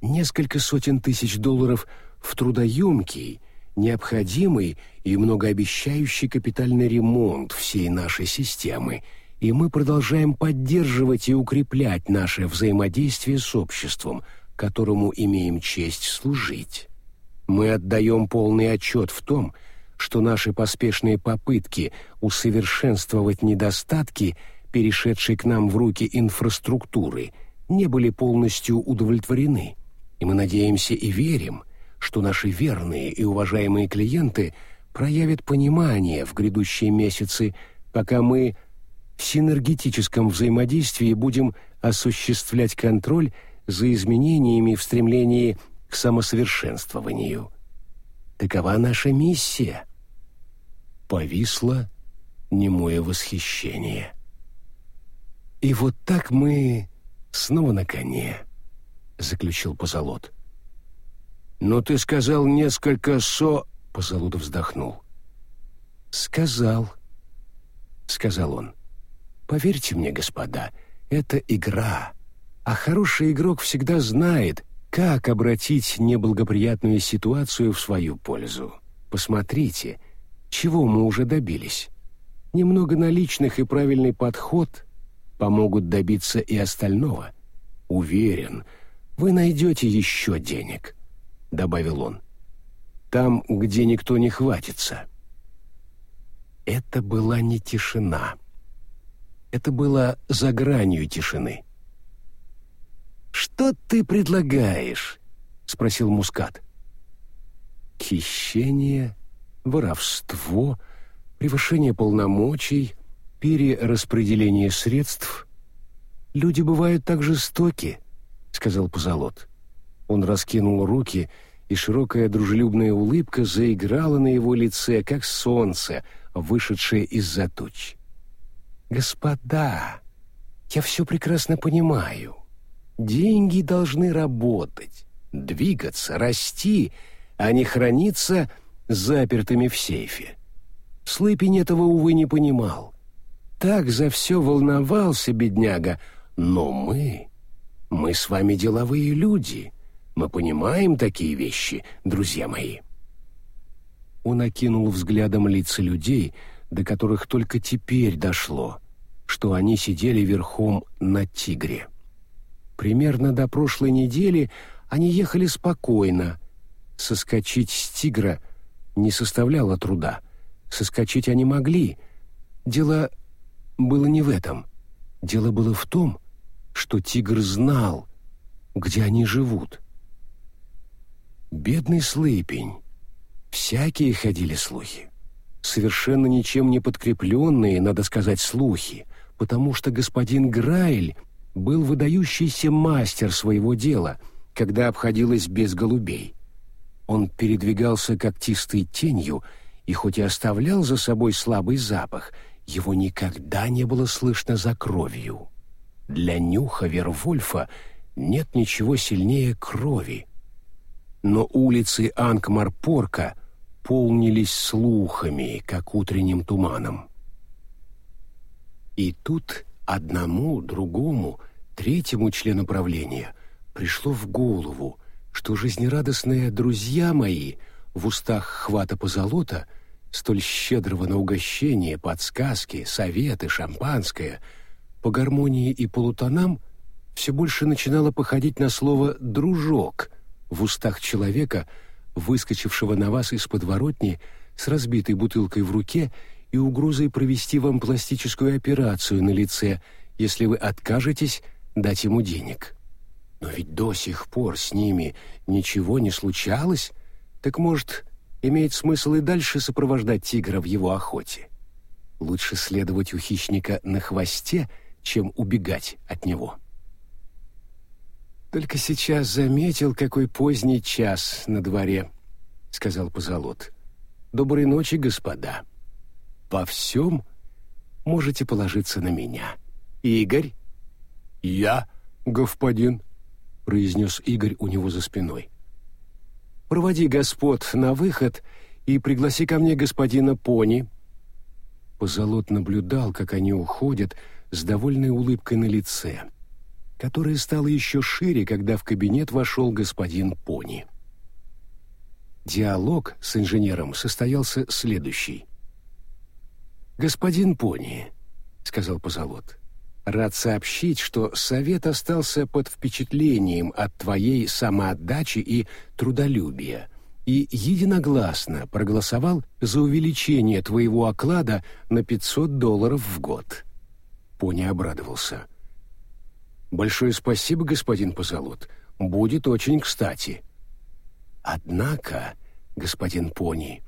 несколько сотен тысяч долларов в трудоемкий, необходимый и многообещающий капитальный ремонт всей нашей системы, и мы продолжаем поддерживать и укреплять наше взаимодействие с обществом, которому имеем честь служить. Мы отдаем полный отчет в том, что наши поспешные попытки усовершенствовать недостатки, перешедшие к нам в руки инфраструктуры, не были полностью удовлетворены – и мы надеемся и верим, что наши верные и уважаемые клиенты проявят понимание в грядущие месяцы, пока мы в синергетическом взаимодействии будем осуществлять контроль за изменениями в стремлении к самосовершенствованию. Такова наша миссия. Повисло немое восхищение. И вот так мы снова на коне, заключил Позолот. Но ты сказал несколько со... Позолот вздохнул. Сказал, сказал он. Поверьте мне, господа, это игра, а хороший игрок всегда знает, как обратить неблагоприятную ситуацию в свою пользу. Посмотрите, чего мы уже добились. Немного наличных и правильный подход помогут добиться и остального. Уверен, вы найдете еще денег, — добавил он. Там, где никто не хватится. Это была не тишина. Это было за гранью тишины. «Что ты предлагаешь?» — спросил Мускат. «Хищение, воровство, превышение полномочий, перераспределение средств. Люди бывают так жестоки», — сказал Позолот. Он раскинул руки, и широкая дружелюбная улыбка заиграла на его лице, как солнце, вышедшее из-за туч. «Господа, я все прекрасно понимаю. Деньги должны работать, двигаться, расти, а не храниться запертыми в сейфе. Слыпень этого, увы, не понимал. Так за все волновался бедняга, но мы, мы с вами деловые люди, мы понимаем такие вещи, друзья мои. Он окинул взглядом лица людей, до которых только теперь дошло, что они сидели верхом на тигре. Примерно до прошлой недели они ехали спокойно. Соскочить с тигра не составляло труда. Соскочить они могли. Дело было не в этом. Дело было в том, что тигр знал, где они живут. Бедный Слыпень. Всякие ходили слухи. Совершенно ничем не подкрепленные, надо сказать, слухи, потому что господин Грайль был выдающийся мастер своего дела, когда обходилось без голубей. Он передвигался когтистой тенью, и хоть и оставлял за собой слабый запах, его никогда не было слышно за кровью. Для нюха Вервольфа нет ничего сильнее крови. Но улицы Анкмарпорка полнились слухами, как утренним туманом. И тут одному, другому Третьему члену правления пришло в голову, что жизнерадостные друзья мои в устах хвата позолота, столь щедрого на угощение, подсказки, советы, шампанское, по гармонии и полутонам все больше начинало походить на слово «дружок» в устах человека, выскочившего на вас из подворотни с разбитой бутылкой в руке и угрозой провести вам пластическую операцию на лице, если вы откажетесь дать ему денег. Но ведь до сих пор с ними ничего не случалось, так, может, имеет смысл и дальше сопровождать тигра в его охоте. Лучше следовать у хищника на хвосте, чем убегать от него. «Только сейчас заметил, какой поздний час на дворе», — сказал Позолот. «Доброй ночи, господа. По всем можете положиться на меня. Игорь, «Я, господин», — произнес Игорь у него за спиной. «Проводи господ на выход и пригласи ко мне господина Пони». Позолот наблюдал, как они уходят с довольной улыбкой на лице, которая стала еще шире, когда в кабинет вошел господин Пони. Диалог с инженером состоялся следующий. «Господин Пони», — сказал Позолот, Рад сообщить, что совет остался под впечатлением от твоей самоотдачи и трудолюбия и единогласно проголосовал за увеличение твоего оклада на 500 долларов в год. Пони обрадовался. «Большое спасибо, господин Позолот. Будет очень кстати». «Однако, господин Пони,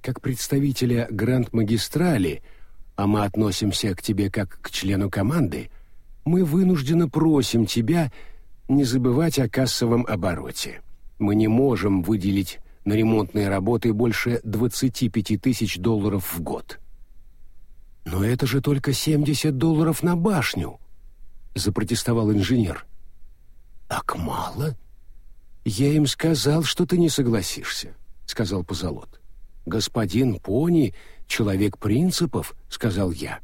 как представителя Гранд-магистрали — а мы относимся к тебе как к члену команды, мы вынуждены просим тебя не забывать о кассовом обороте. Мы не можем выделить на ремонтные работы больше 25 тысяч долларов в год. «Но это же только 70 долларов на башню», — запротестовал инженер. «Так мало?» «Я им сказал, что ты не согласишься», — сказал Позолот. «Господин Пони — человек принципов», — сказал я.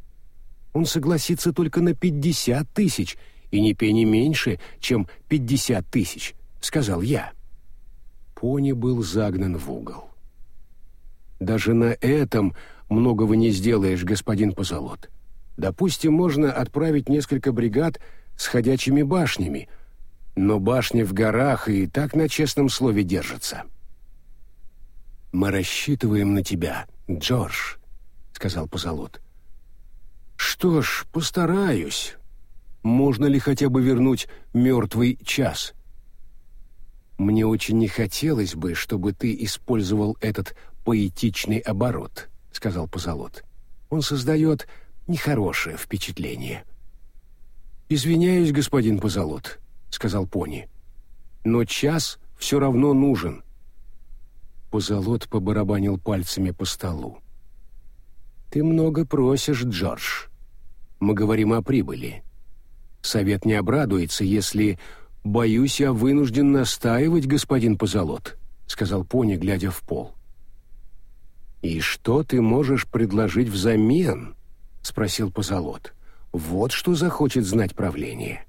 «Он согласится только на пятьдесят тысяч, и не пени меньше, чем пятьдесят тысяч», — сказал я. Пони был загнан в угол. «Даже на этом многого не сделаешь, господин Позолот. Допустим, можно отправить несколько бригад с ходячими башнями — но башня в горах и так на честном слове держится. «Мы рассчитываем на тебя, Джордж», — сказал Позолот. «Что ж, постараюсь. Можно ли хотя бы вернуть мертвый час?» «Мне очень не хотелось бы, чтобы ты использовал этот поэтичный оборот», — сказал Позолот. «Он создает нехорошее впечатление». «Извиняюсь, господин Позолот», сказал пони. «Но час все равно нужен». Позолот побарабанил пальцами по столу. «Ты много просишь, Джордж. Мы говорим о прибыли. Совет не обрадуется, если... Боюсь, я вынужден настаивать, господин Позолот», — сказал пони, глядя в пол. «И что ты можешь предложить взамен?» — спросил Позолот. «Вот что захочет знать правление».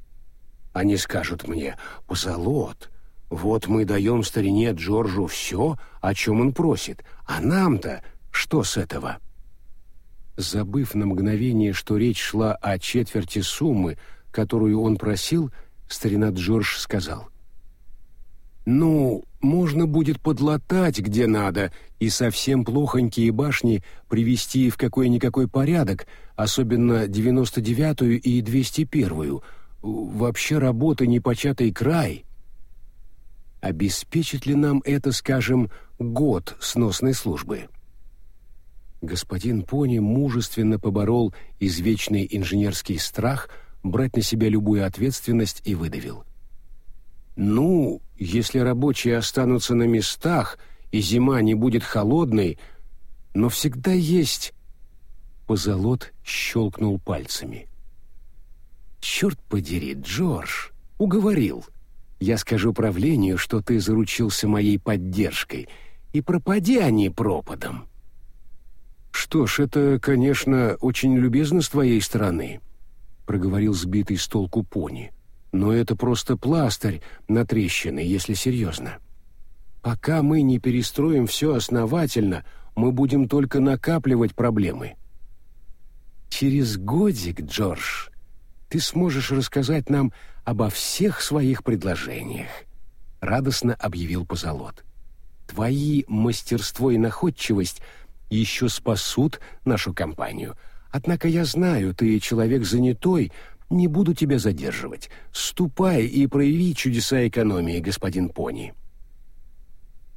Они скажут мне «Позолот, вот мы даем старине Джорджу все, о чем он просит, а нам-то что с этого?» Забыв на мгновение, что речь шла о четверти суммы, которую он просил, старина Джордж сказал. «Ну, можно будет подлатать, где надо, и совсем плохонькие башни привести в какой-никакой порядок, особенно 99-ю и 201-ю, вообще работа непочатый край. Обеспечит ли нам это, скажем, год сносной службы? Господин Пони мужественно поборол извечный инженерский страх брать на себя любую ответственность и выдавил. «Ну, если рабочие останутся на местах, и зима не будет холодной, но всегда есть...» Позолот щелкнул пальцами. «Черт подери, Джордж, уговорил. Я скажу правлению, что ты заручился моей поддержкой, и пропади они пропадом». «Что ж, это, конечно, очень любезно с твоей стороны», — проговорил сбитый с толку пони. «Но это просто пластырь на трещины, если серьезно. Пока мы не перестроим все основательно, мы будем только накапливать проблемы». «Через годик, Джордж, ты сможешь рассказать нам обо всех своих предложениях», — радостно объявил Позолот. «Твои мастерство и находчивость еще спасут нашу компанию. Однако я знаю, ты человек занятой, не буду тебя задерживать. Ступай и прояви чудеса экономии, господин Пони».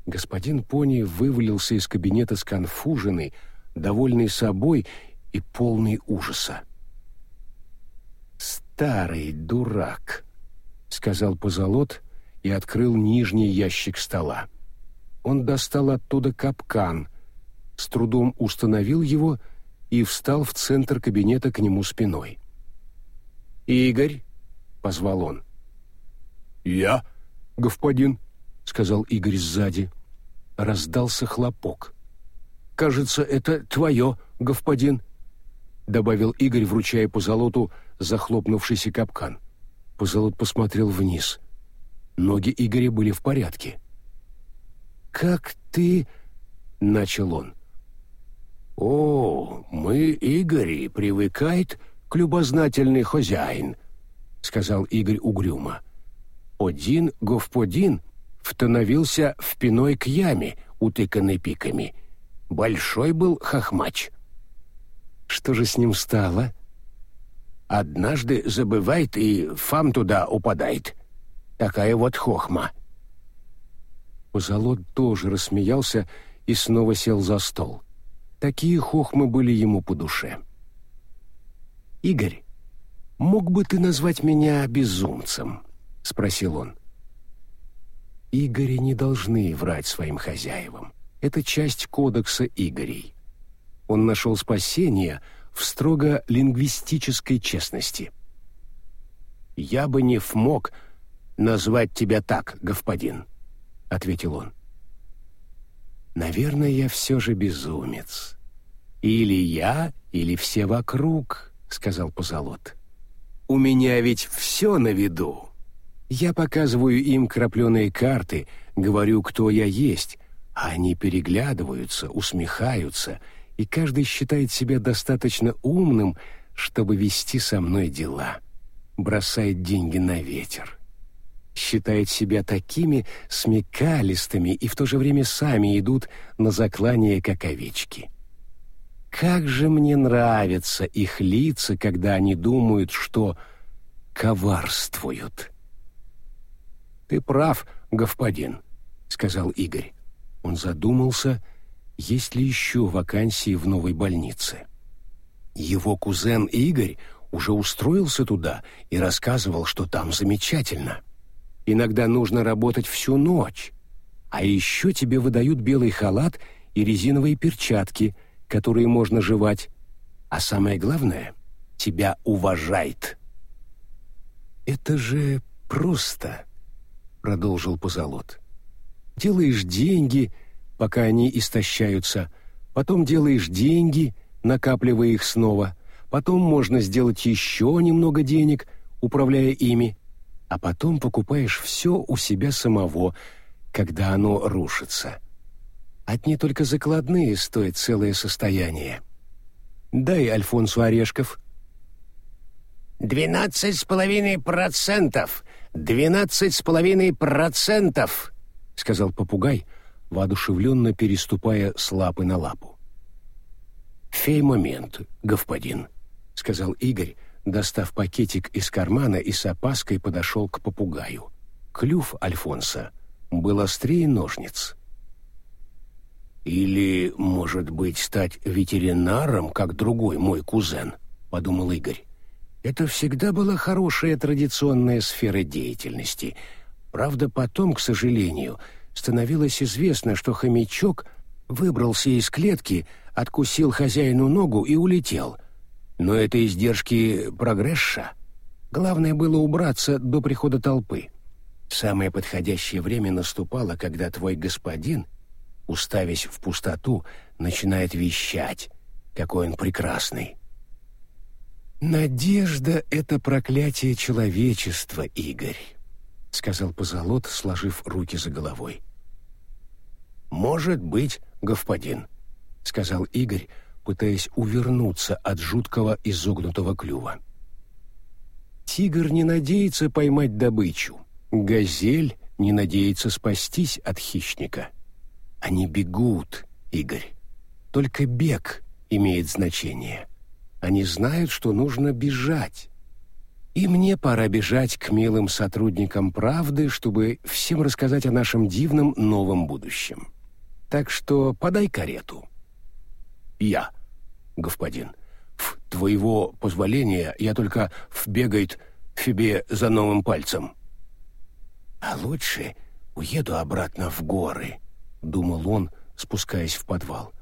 Господин Пони вывалился из кабинета сконфуженный, довольный собой и полный ужаса. «Старый дурак», — сказал Позолот и открыл нижний ящик стола. Он достал оттуда капкан, с трудом установил его и встал в центр кабинета к нему спиной. «Игорь», — позвал он. «Я, господин», — сказал Игорь сзади. Раздался хлопок. «Кажется, это твое, господин», — добавил Игорь, вручая Позолоту захлопнувшийся капкан. Позолот посмотрел вниз. Ноги Игоря были в порядке. «Как ты...» — начал он. «О, мы, Игорь, привыкает к любознательный хозяин», — сказал Игорь угрюмо. «Один господин встановился в пиной к яме, утыканной пиками. Большой был хохмач». «Что же с ним стало?» Однажды забывает и фам туда упадает. Такая вот хохма. Позолот тоже рассмеялся и снова сел за стол. Такие хохмы были ему по душе. «Игорь, мог бы ты назвать меня безумцем?» — спросил он. Игори не должны врать своим хозяевам. Это часть кодекса Игорей. Он нашел спасение в строго лингвистической честности. «Я бы не смог назвать тебя так, господин», — ответил он. «Наверное, я все же безумец. Или я, или все вокруг», — сказал Позолот. «У меня ведь все на виду. Я показываю им крапленые карты, говорю, кто я есть, а они переглядываются, усмехаются, и каждый считает себя достаточно умным, чтобы вести со мной дела. Бросает деньги на ветер. Считает себя такими смекалистыми и в то же время сами идут на заклание, как овечки. Как же мне нравятся их лица, когда они думают, что коварствуют. «Ты прав, господин», — сказал Игорь. Он задумался, есть ли еще вакансии в новой больнице. Его кузен Игорь уже устроился туда и рассказывал, что там замечательно. Иногда нужно работать всю ночь, а еще тебе выдают белый халат и резиновые перчатки, которые можно жевать. А самое главное, тебя уважает. «Это же просто», — продолжил Позолот. «Делаешь деньги, пока они истощаются, потом делаешь деньги, накапливая их снова, потом можно сделать еще немного денег, управляя ими, а потом покупаешь все у себя самого, когда оно рушится. Одни только закладные стоят целое состояние. Дай Альфонсу орешков». «Двенадцать с половиной процентов! Двенадцать с половиной процентов!» — сказал попугай, воодушевленно переступая с лапы на лапу. «Фей момент, господин», — сказал Игорь, достав пакетик из кармана и с опаской подошел к попугаю. Клюв Альфонса был острее ножниц. «Или, может быть, стать ветеринаром, как другой мой кузен», — подумал Игорь. Это всегда была хорошая традиционная сфера деятельности. Правда, потом, к сожалению, становилось известно, что хомячок выбрался из клетки, откусил хозяину ногу и улетел. Но это издержки прогресса. Главное было убраться до прихода толпы. Самое подходящее время наступало, когда твой господин, уставясь в пустоту, начинает вещать, какой он прекрасный. «Надежда — это проклятие человечества, Игорь», — сказал Позолот, сложив руки за головой. «Может быть, господин», — сказал Игорь, пытаясь увернуться от жуткого изогнутого клюва. «Тигр не надеется поймать добычу, газель не надеется спастись от хищника. Они бегут, Игорь. Только бег имеет значение». Они знают, что нужно бежать. И мне пора бежать к милым сотрудникам «Правды», чтобы всем рассказать о нашем дивном новом будущем. Так что подай карету». «Я, господин, в твоего позволения я только вбегает себе за новым пальцем». «А лучше уеду обратно в горы», — думал он, спускаясь в подвал.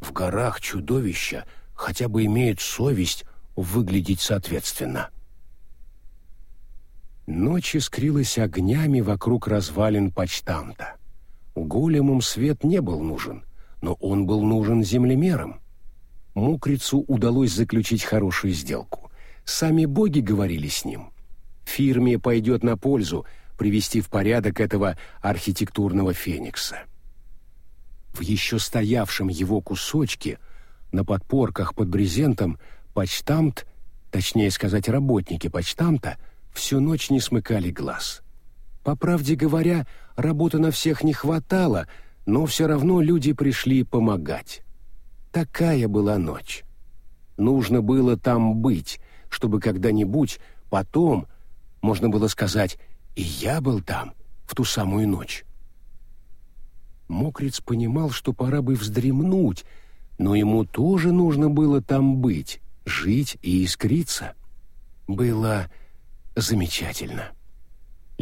«В горах чудовища — хотя бы имеют совесть выглядеть соответственно. Ночь искрилась огнями вокруг развалин почтамта. Големам свет не был нужен, но он был нужен землемерам. Мукрицу удалось заключить хорошую сделку. Сами боги говорили с ним. Фирме пойдет на пользу привести в порядок этого архитектурного феникса. В еще стоявшем его кусочке – на подпорках под брезентом почтамт, точнее сказать, работники почтамта, всю ночь не смыкали глаз. По правде говоря, работы на всех не хватало, но все равно люди пришли помогать. Такая была ночь. Нужно было там быть, чтобы когда-нибудь потом можно было сказать «и я был там в ту самую ночь». Мокриц понимал, что пора бы вздремнуть, но ему тоже нужно было там быть, жить и искриться. Было замечательно.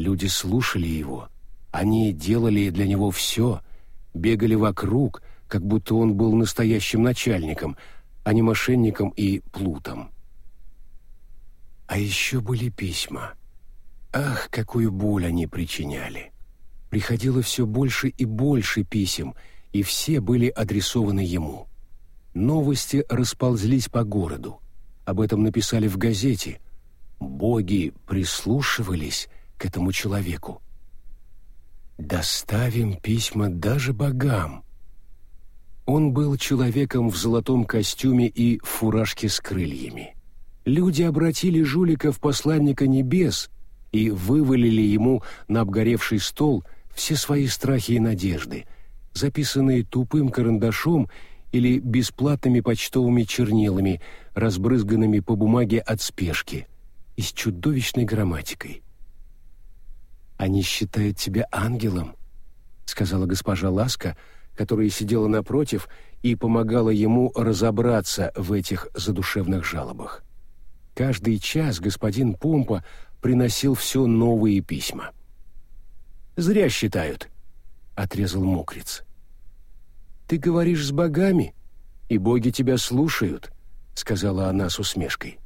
Люди слушали его, Они делали для него все, бегали вокруг, как будто он был настоящим начальником, а не мошенником и плутом. А еще были письма. Ах, какую боль они причиняли! Приходило все больше и больше писем, и все были адресованы ему. Новости расползлись по городу. Об этом написали в газете. Боги прислушивались к этому человеку. «Доставим письма даже богам». Он был человеком в золотом костюме и фуражке с крыльями. Люди обратили жулика в посланника небес и вывалили ему на обгоревший стол все свои страхи и надежды, записанные тупым карандашом или бесплатными почтовыми чернилами, разбрызганными по бумаге от спешки, и с чудовищной грамматикой. «Они считают тебя ангелом», — сказала госпожа Ласка, которая сидела напротив и помогала ему разобраться в этих задушевных жалобах. Каждый час господин Помпа приносил все новые письма. «Зря считают», — отрезал мокрец. «Ты говоришь с богами, и боги тебя слушают», — сказала она с усмешкой.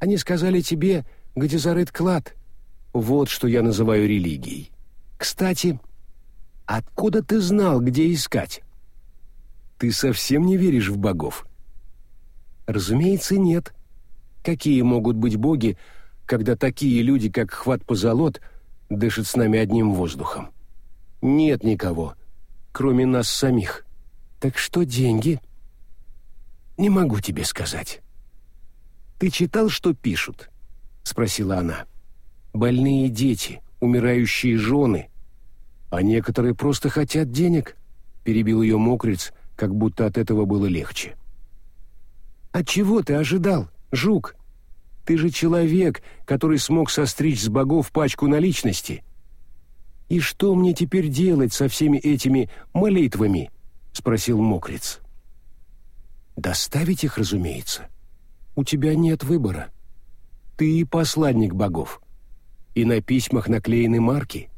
«Они сказали тебе, где зарыт клад». Вот что я называю религией. Кстати, откуда ты знал, где искать? Ты совсем не веришь в богов? Разумеется, нет. Какие могут быть боги, когда такие люди, как Хват Позолот, дышат с нами одним воздухом? Нет никого, кроме нас самих. Так что деньги? Не могу тебе сказать. Ты читал, что пишут? спросила она больные дети, умирающие жены. А некоторые просто хотят денег, перебил ее мокрец, как будто от этого было легче. А чего ты ожидал, жук? Ты же человек, который смог состричь с богов пачку наличности. И что мне теперь делать со всеми этими молитвами? спросил мокрец. Доставить их, разумеется. У тебя нет выбора. Ты посланник богов и на письмах наклеены марки.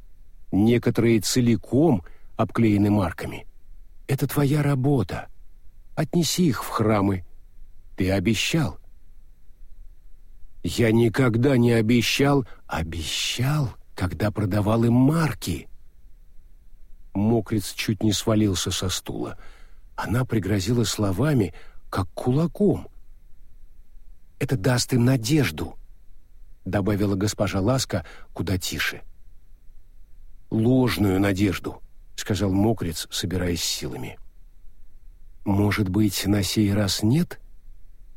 Некоторые целиком обклеены марками. Это твоя работа. Отнеси их в храмы. Ты обещал. Я никогда не обещал, обещал, когда продавал им марки. Мокрец чуть не свалился со стула. Она пригрозила словами, как кулаком. Это даст им надежду. — добавила госпожа Ласка куда тише. «Ложную надежду», — сказал мокрец, собираясь силами. «Может быть, на сей раз нет?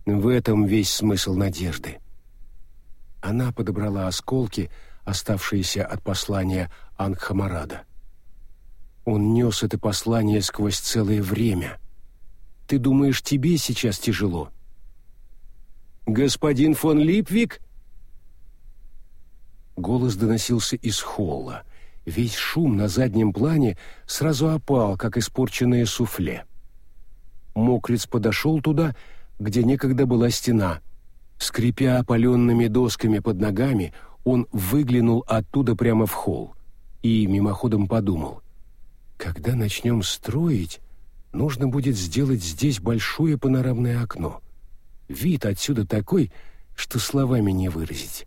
В этом весь смысл надежды». Она подобрала осколки, оставшиеся от послания Ангхамарада. Он нес это послание сквозь целое время. Ты думаешь, тебе сейчас тяжело? «Господин фон Липвик?» Голос доносился из холла. Весь шум на заднем плане сразу опал, как испорченное суфле. Мокриц подошел туда, где некогда была стена. Скрипя опаленными досками под ногами, он выглянул оттуда прямо в холл и мимоходом подумал. «Когда начнем строить, нужно будет сделать здесь большое панорамное окно. Вид отсюда такой, что словами не выразить».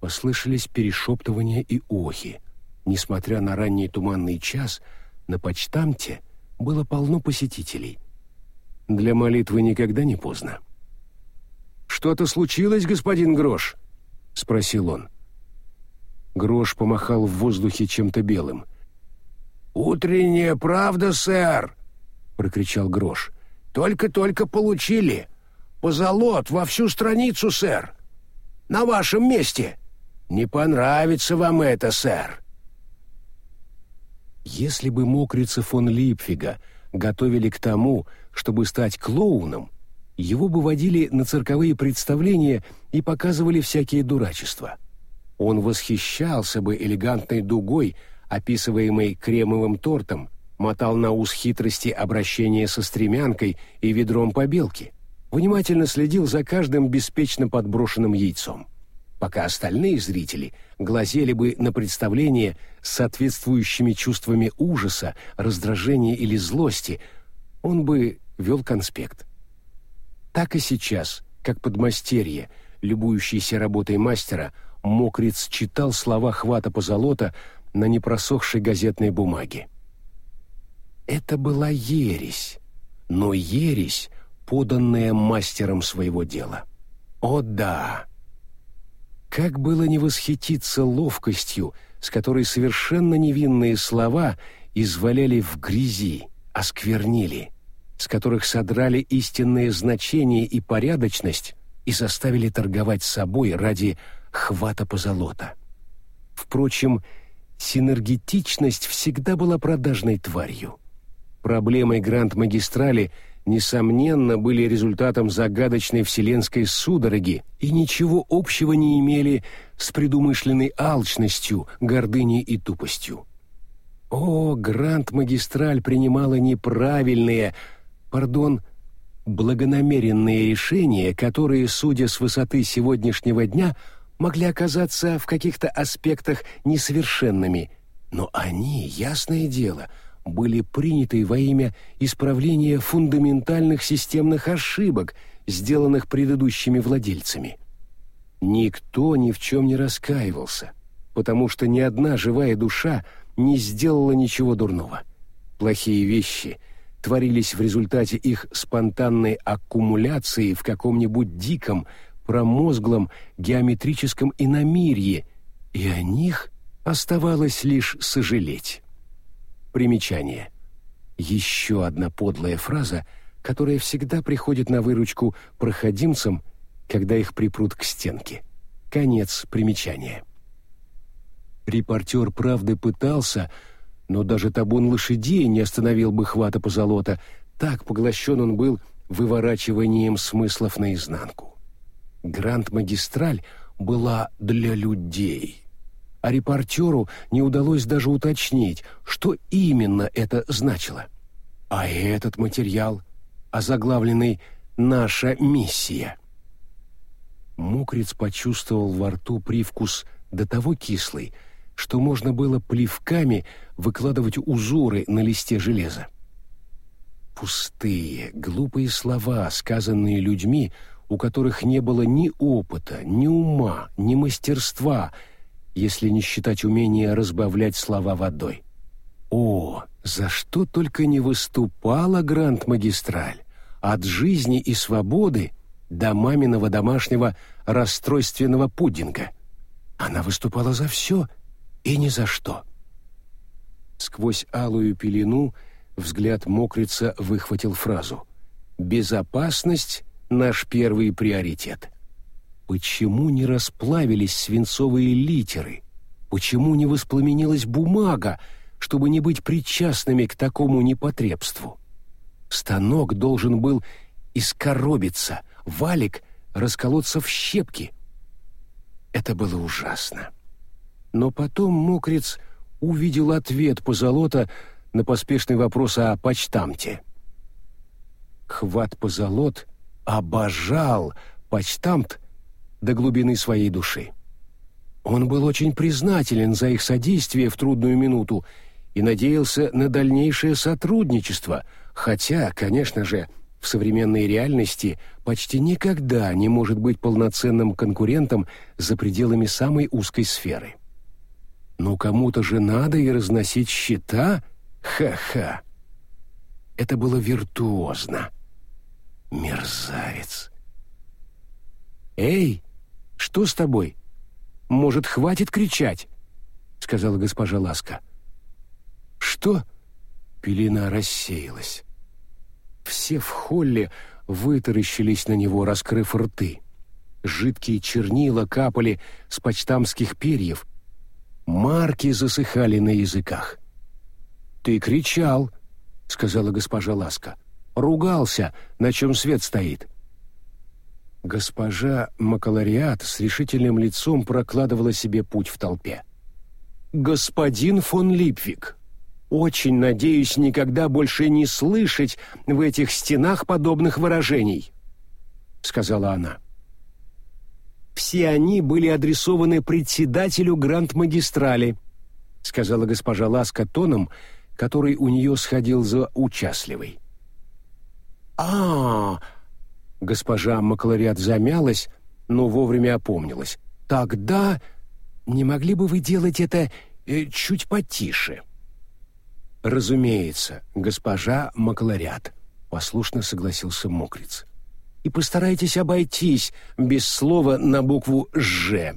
Послышались перешептывания и охи. Несмотря на ранний туманный час, на почтамте было полно посетителей. Для молитвы никогда не поздно. «Что-то случилось, господин Грош?» — спросил он. Грош помахал в воздухе чем-то белым. «Утренняя правда, сэр!» — прокричал Грош. «Только-только получили. Позолот во всю страницу, сэр. На вашем месте!» Не понравится вам это, сэр. Если бы мокрица фон Липфига готовили к тому, чтобы стать клоуном, его бы водили на цирковые представления и показывали всякие дурачества. Он восхищался бы элегантной дугой, описываемой кремовым тортом, мотал на ус хитрости обращения со стремянкой и ведром побелки, внимательно следил за каждым беспечно подброшенным яйцом. Пока остальные зрители глазели бы на представление с соответствующими чувствами ужаса, раздражения или злости, он бы вел конспект. Так и сейчас, как подмастерье, любующийся работой мастера, мокрец читал слова хвата позолота на непросохшей газетной бумаге. Это была ересь, но ересь, поданная мастером своего дела. О да! Как было не восхититься ловкостью, с которой совершенно невинные слова изваляли в грязи, осквернили, с которых содрали истинное значение и порядочность и заставили торговать собой ради хвата позолота. Впрочем, синергетичность всегда была продажной тварью. Проблемой Гранд-магистрали – несомненно, были результатом загадочной вселенской судороги и ничего общего не имели с предумышленной алчностью, гордыней и тупостью. О, Гранд-магистраль принимала неправильные, пардон, благонамеренные решения, которые, судя с высоты сегодняшнего дня, могли оказаться в каких-то аспектах несовершенными, но они, ясное дело, — были приняты во имя исправления фундаментальных системных ошибок, сделанных предыдущими владельцами. Никто ни в чем не раскаивался, потому что ни одна живая душа не сделала ничего дурного. Плохие вещи творились в результате их спонтанной аккумуляции в каком-нибудь диком, промозглом геометрическом иномирье, и о них оставалось лишь сожалеть. Примечание. Еще одна подлая фраза, которая всегда приходит на выручку проходимцам, когда их припрут к стенке. Конец примечания. Репортер «Правды» пытался, но даже табун лошадей не остановил бы хвата позолота, так поглощен он был выворачиванием смыслов наизнанку. Гранд-магистраль была для людей а репортеру не удалось даже уточнить, что именно это значило. А этот материал, озаглавленный «Наша миссия». Мокриц почувствовал во рту привкус до того кислый, что можно было плевками выкладывать узоры на листе железа. Пустые, глупые слова, сказанные людьми, у которых не было ни опыта, ни ума, ни мастерства — если не считать умения разбавлять слова водой. О, за что только не выступала Гранд-магистраль! От жизни и свободы до маминого домашнего расстройственного пудинга. Она выступала за все и ни за что. Сквозь алую пелену взгляд мокрица выхватил фразу «Безопасность — наш первый приоритет». Почему не расплавились свинцовые литеры? Почему не воспламенилась бумага, чтобы не быть причастными к такому непотребству? Станок должен был искоробиться, валик расколоться в щепки. Это было ужасно. Но потом мокрец увидел ответ позолота на поспешный вопрос о почтамте. Хват позолот обожал почтамт до глубины своей души. Он был очень признателен за их содействие в трудную минуту и надеялся на дальнейшее сотрудничество, хотя, конечно же, в современной реальности почти никогда не может быть полноценным конкурентом за пределами самой узкой сферы. Но кому-то же надо и разносить счета? Ха-ха! Это было виртуозно. Мерзавец! «Эй!» Что с тобой? Может, хватит кричать?» — сказала госпожа Ласка. «Что?» — пелена рассеялась. Все в холле вытаращились на него, раскрыв рты. Жидкие чернила капали с почтамских перьев. Марки засыхали на языках. «Ты кричал», — сказала госпожа Ласка. «Ругался, на чем свет стоит». Госпожа Макалариат с решительным лицом прокладывала себе путь в толпе. «Господин фон Липвик, очень надеюсь никогда больше не слышать в этих стенах подобных выражений», — сказала она. Все они были адресованы председателю Гранд-магистрали, сказала госпожа Ласка тоном, который у нее сходил за участливый. а, -а, -а Госпожа Маклариат замялась, но вовремя опомнилась. «Тогда не могли бы вы делать это э, чуть потише?» «Разумеется, госпожа Макларят», — послушно согласился Мокриц. «И постарайтесь обойтись без слова на букву «Ж».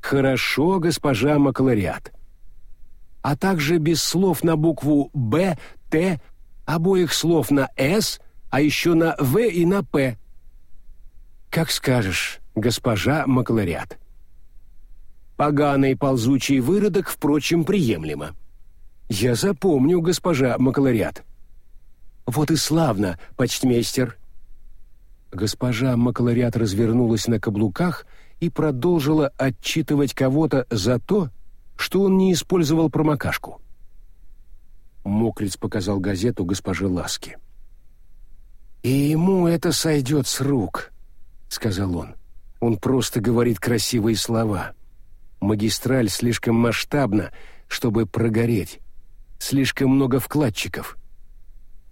«Хорошо, госпожа Макларят». А также без слов на букву «Б», «Т», обоих слов на «С», а еще на «В» и на «П». «Как скажешь, госпожа Макларят». Поганый ползучий выродок, впрочем, приемлемо. «Я запомню, госпожа Макларят». «Вот и славно, почтмейстер». Госпожа Макларят развернулась на каблуках и продолжила отчитывать кого-то за то, что он не использовал промокашку. Мокриц показал газету госпоже Ласки. «И ему это сойдет с рук», — сказал он. «Он просто говорит красивые слова. Магистраль слишком масштабна, чтобы прогореть слишком много вкладчиков.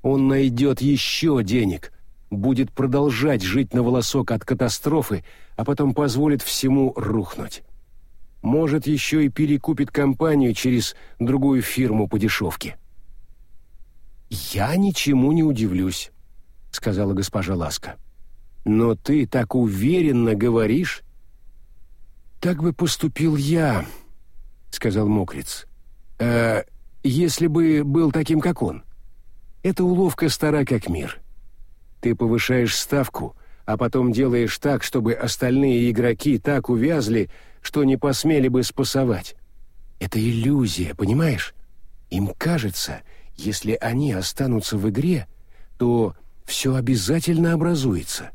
Он найдет еще денег, будет продолжать жить на волосок от катастрофы, а потом позволит всему рухнуть. Может, еще и перекупит компанию через другую фирму по дешевке. «Я ничему не удивлюсь», — сказала госпожа Ласка. «Но ты так уверенно говоришь». «Так бы поступил я», — сказал Мокриц. «Э, если бы был таким, как он. Эта уловка стара как мир. Ты повышаешь ставку, а потом делаешь так, чтобы остальные игроки так увязли, что не посмели бы спасовать. Это иллюзия, понимаешь? Им кажется, если они останутся в игре, то все обязательно образуется.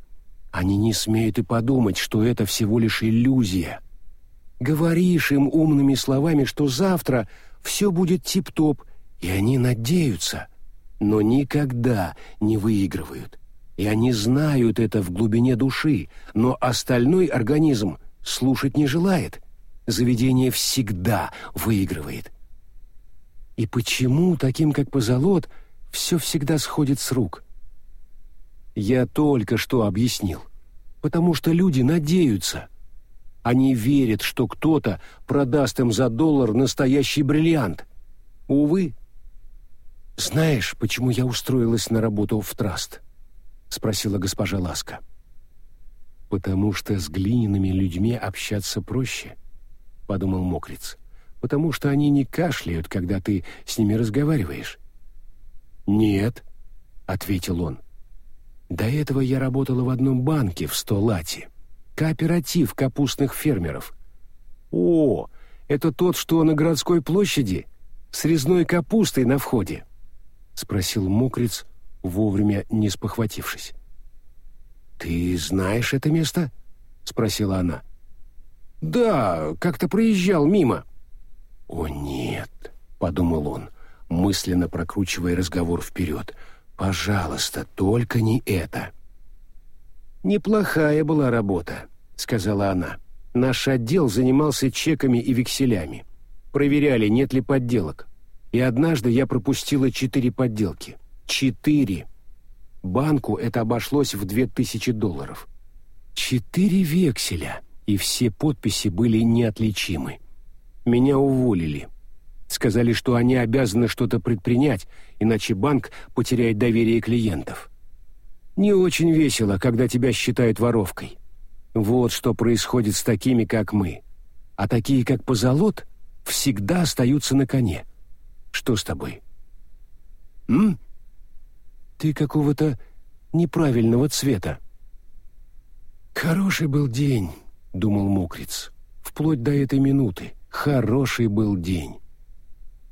Они не смеют и подумать, что это всего лишь иллюзия. Говоришь им умными словами, что завтра все будет тип-топ, и они надеются, но никогда не выигрывают. И они знают это в глубине души, но остальной организм слушать не желает. Заведение всегда выигрывает. И почему таким, как позолот, все всегда сходит с рук? Я только что объяснил. Потому что люди надеются. Они верят, что кто-то продаст им за доллар настоящий бриллиант. Увы. «Знаешь, почему я устроилась на работу в траст?» — спросила госпожа Ласка. «Потому что с глиняными людьми общаться проще», — подумал Мокриц. «Потому что они не кашляют, когда ты с ними разговариваешь». «Нет», — ответил он. «До этого я работала в одном банке в Столате кооператив капустных фермеров. О, это тот, что на городской площади, с резной капустой на входе? Спросил мокрец, вовремя не спохватившись. Ты знаешь это место? Спросила она. Да, как-то проезжал мимо. О нет, подумал он, мысленно прокручивая разговор вперед. Пожалуйста, только не это. «Неплохая была работа», — сказала она. «Наш отдел занимался чеками и векселями. Проверяли, нет ли подделок. И однажды я пропустила четыре подделки. Четыре! Банку это обошлось в две тысячи долларов. Четыре векселя, и все подписи были неотличимы. Меня уволили. Сказали, что они обязаны что-то предпринять, иначе банк потеряет доверие клиентов. Не очень весело, когда тебя считают воровкой. Вот что происходит с такими, как мы. А такие, как Позолот, всегда остаются на коне. Что с тобой? М? Ты какого-то неправильного цвета. Хороший был день, думал Мокриц. Вплоть до этой минуты. Хороший был день.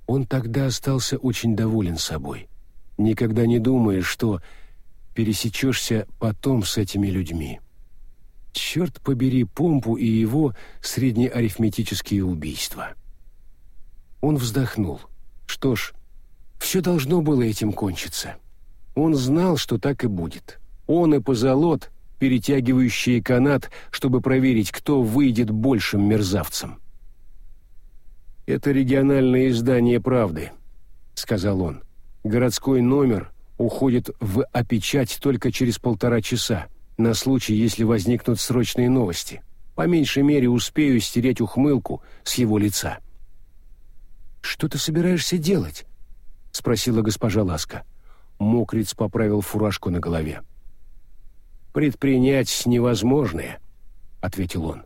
Он тогда остался очень доволен собой. Никогда не думаешь, что пересечешься потом с этими людьми. Черт побери Помпу и его среднеарифметические убийства. Он вздохнул. Что ж, все должно было этим кончиться. Он знал, что так и будет. Он и Позолот перетягивающие канат, чтобы проверить, кто выйдет большим мерзавцем. «Это региональное издание «Правды», — сказал он. «Городской номер уходит в опечать только через полтора часа, на случай, если возникнут срочные новости. По меньшей мере успею стереть ухмылку с его лица». «Что ты собираешься делать?» — спросила госпожа Ласка. Мокриц поправил фуражку на голове. «Предпринять невозможное», — ответил он.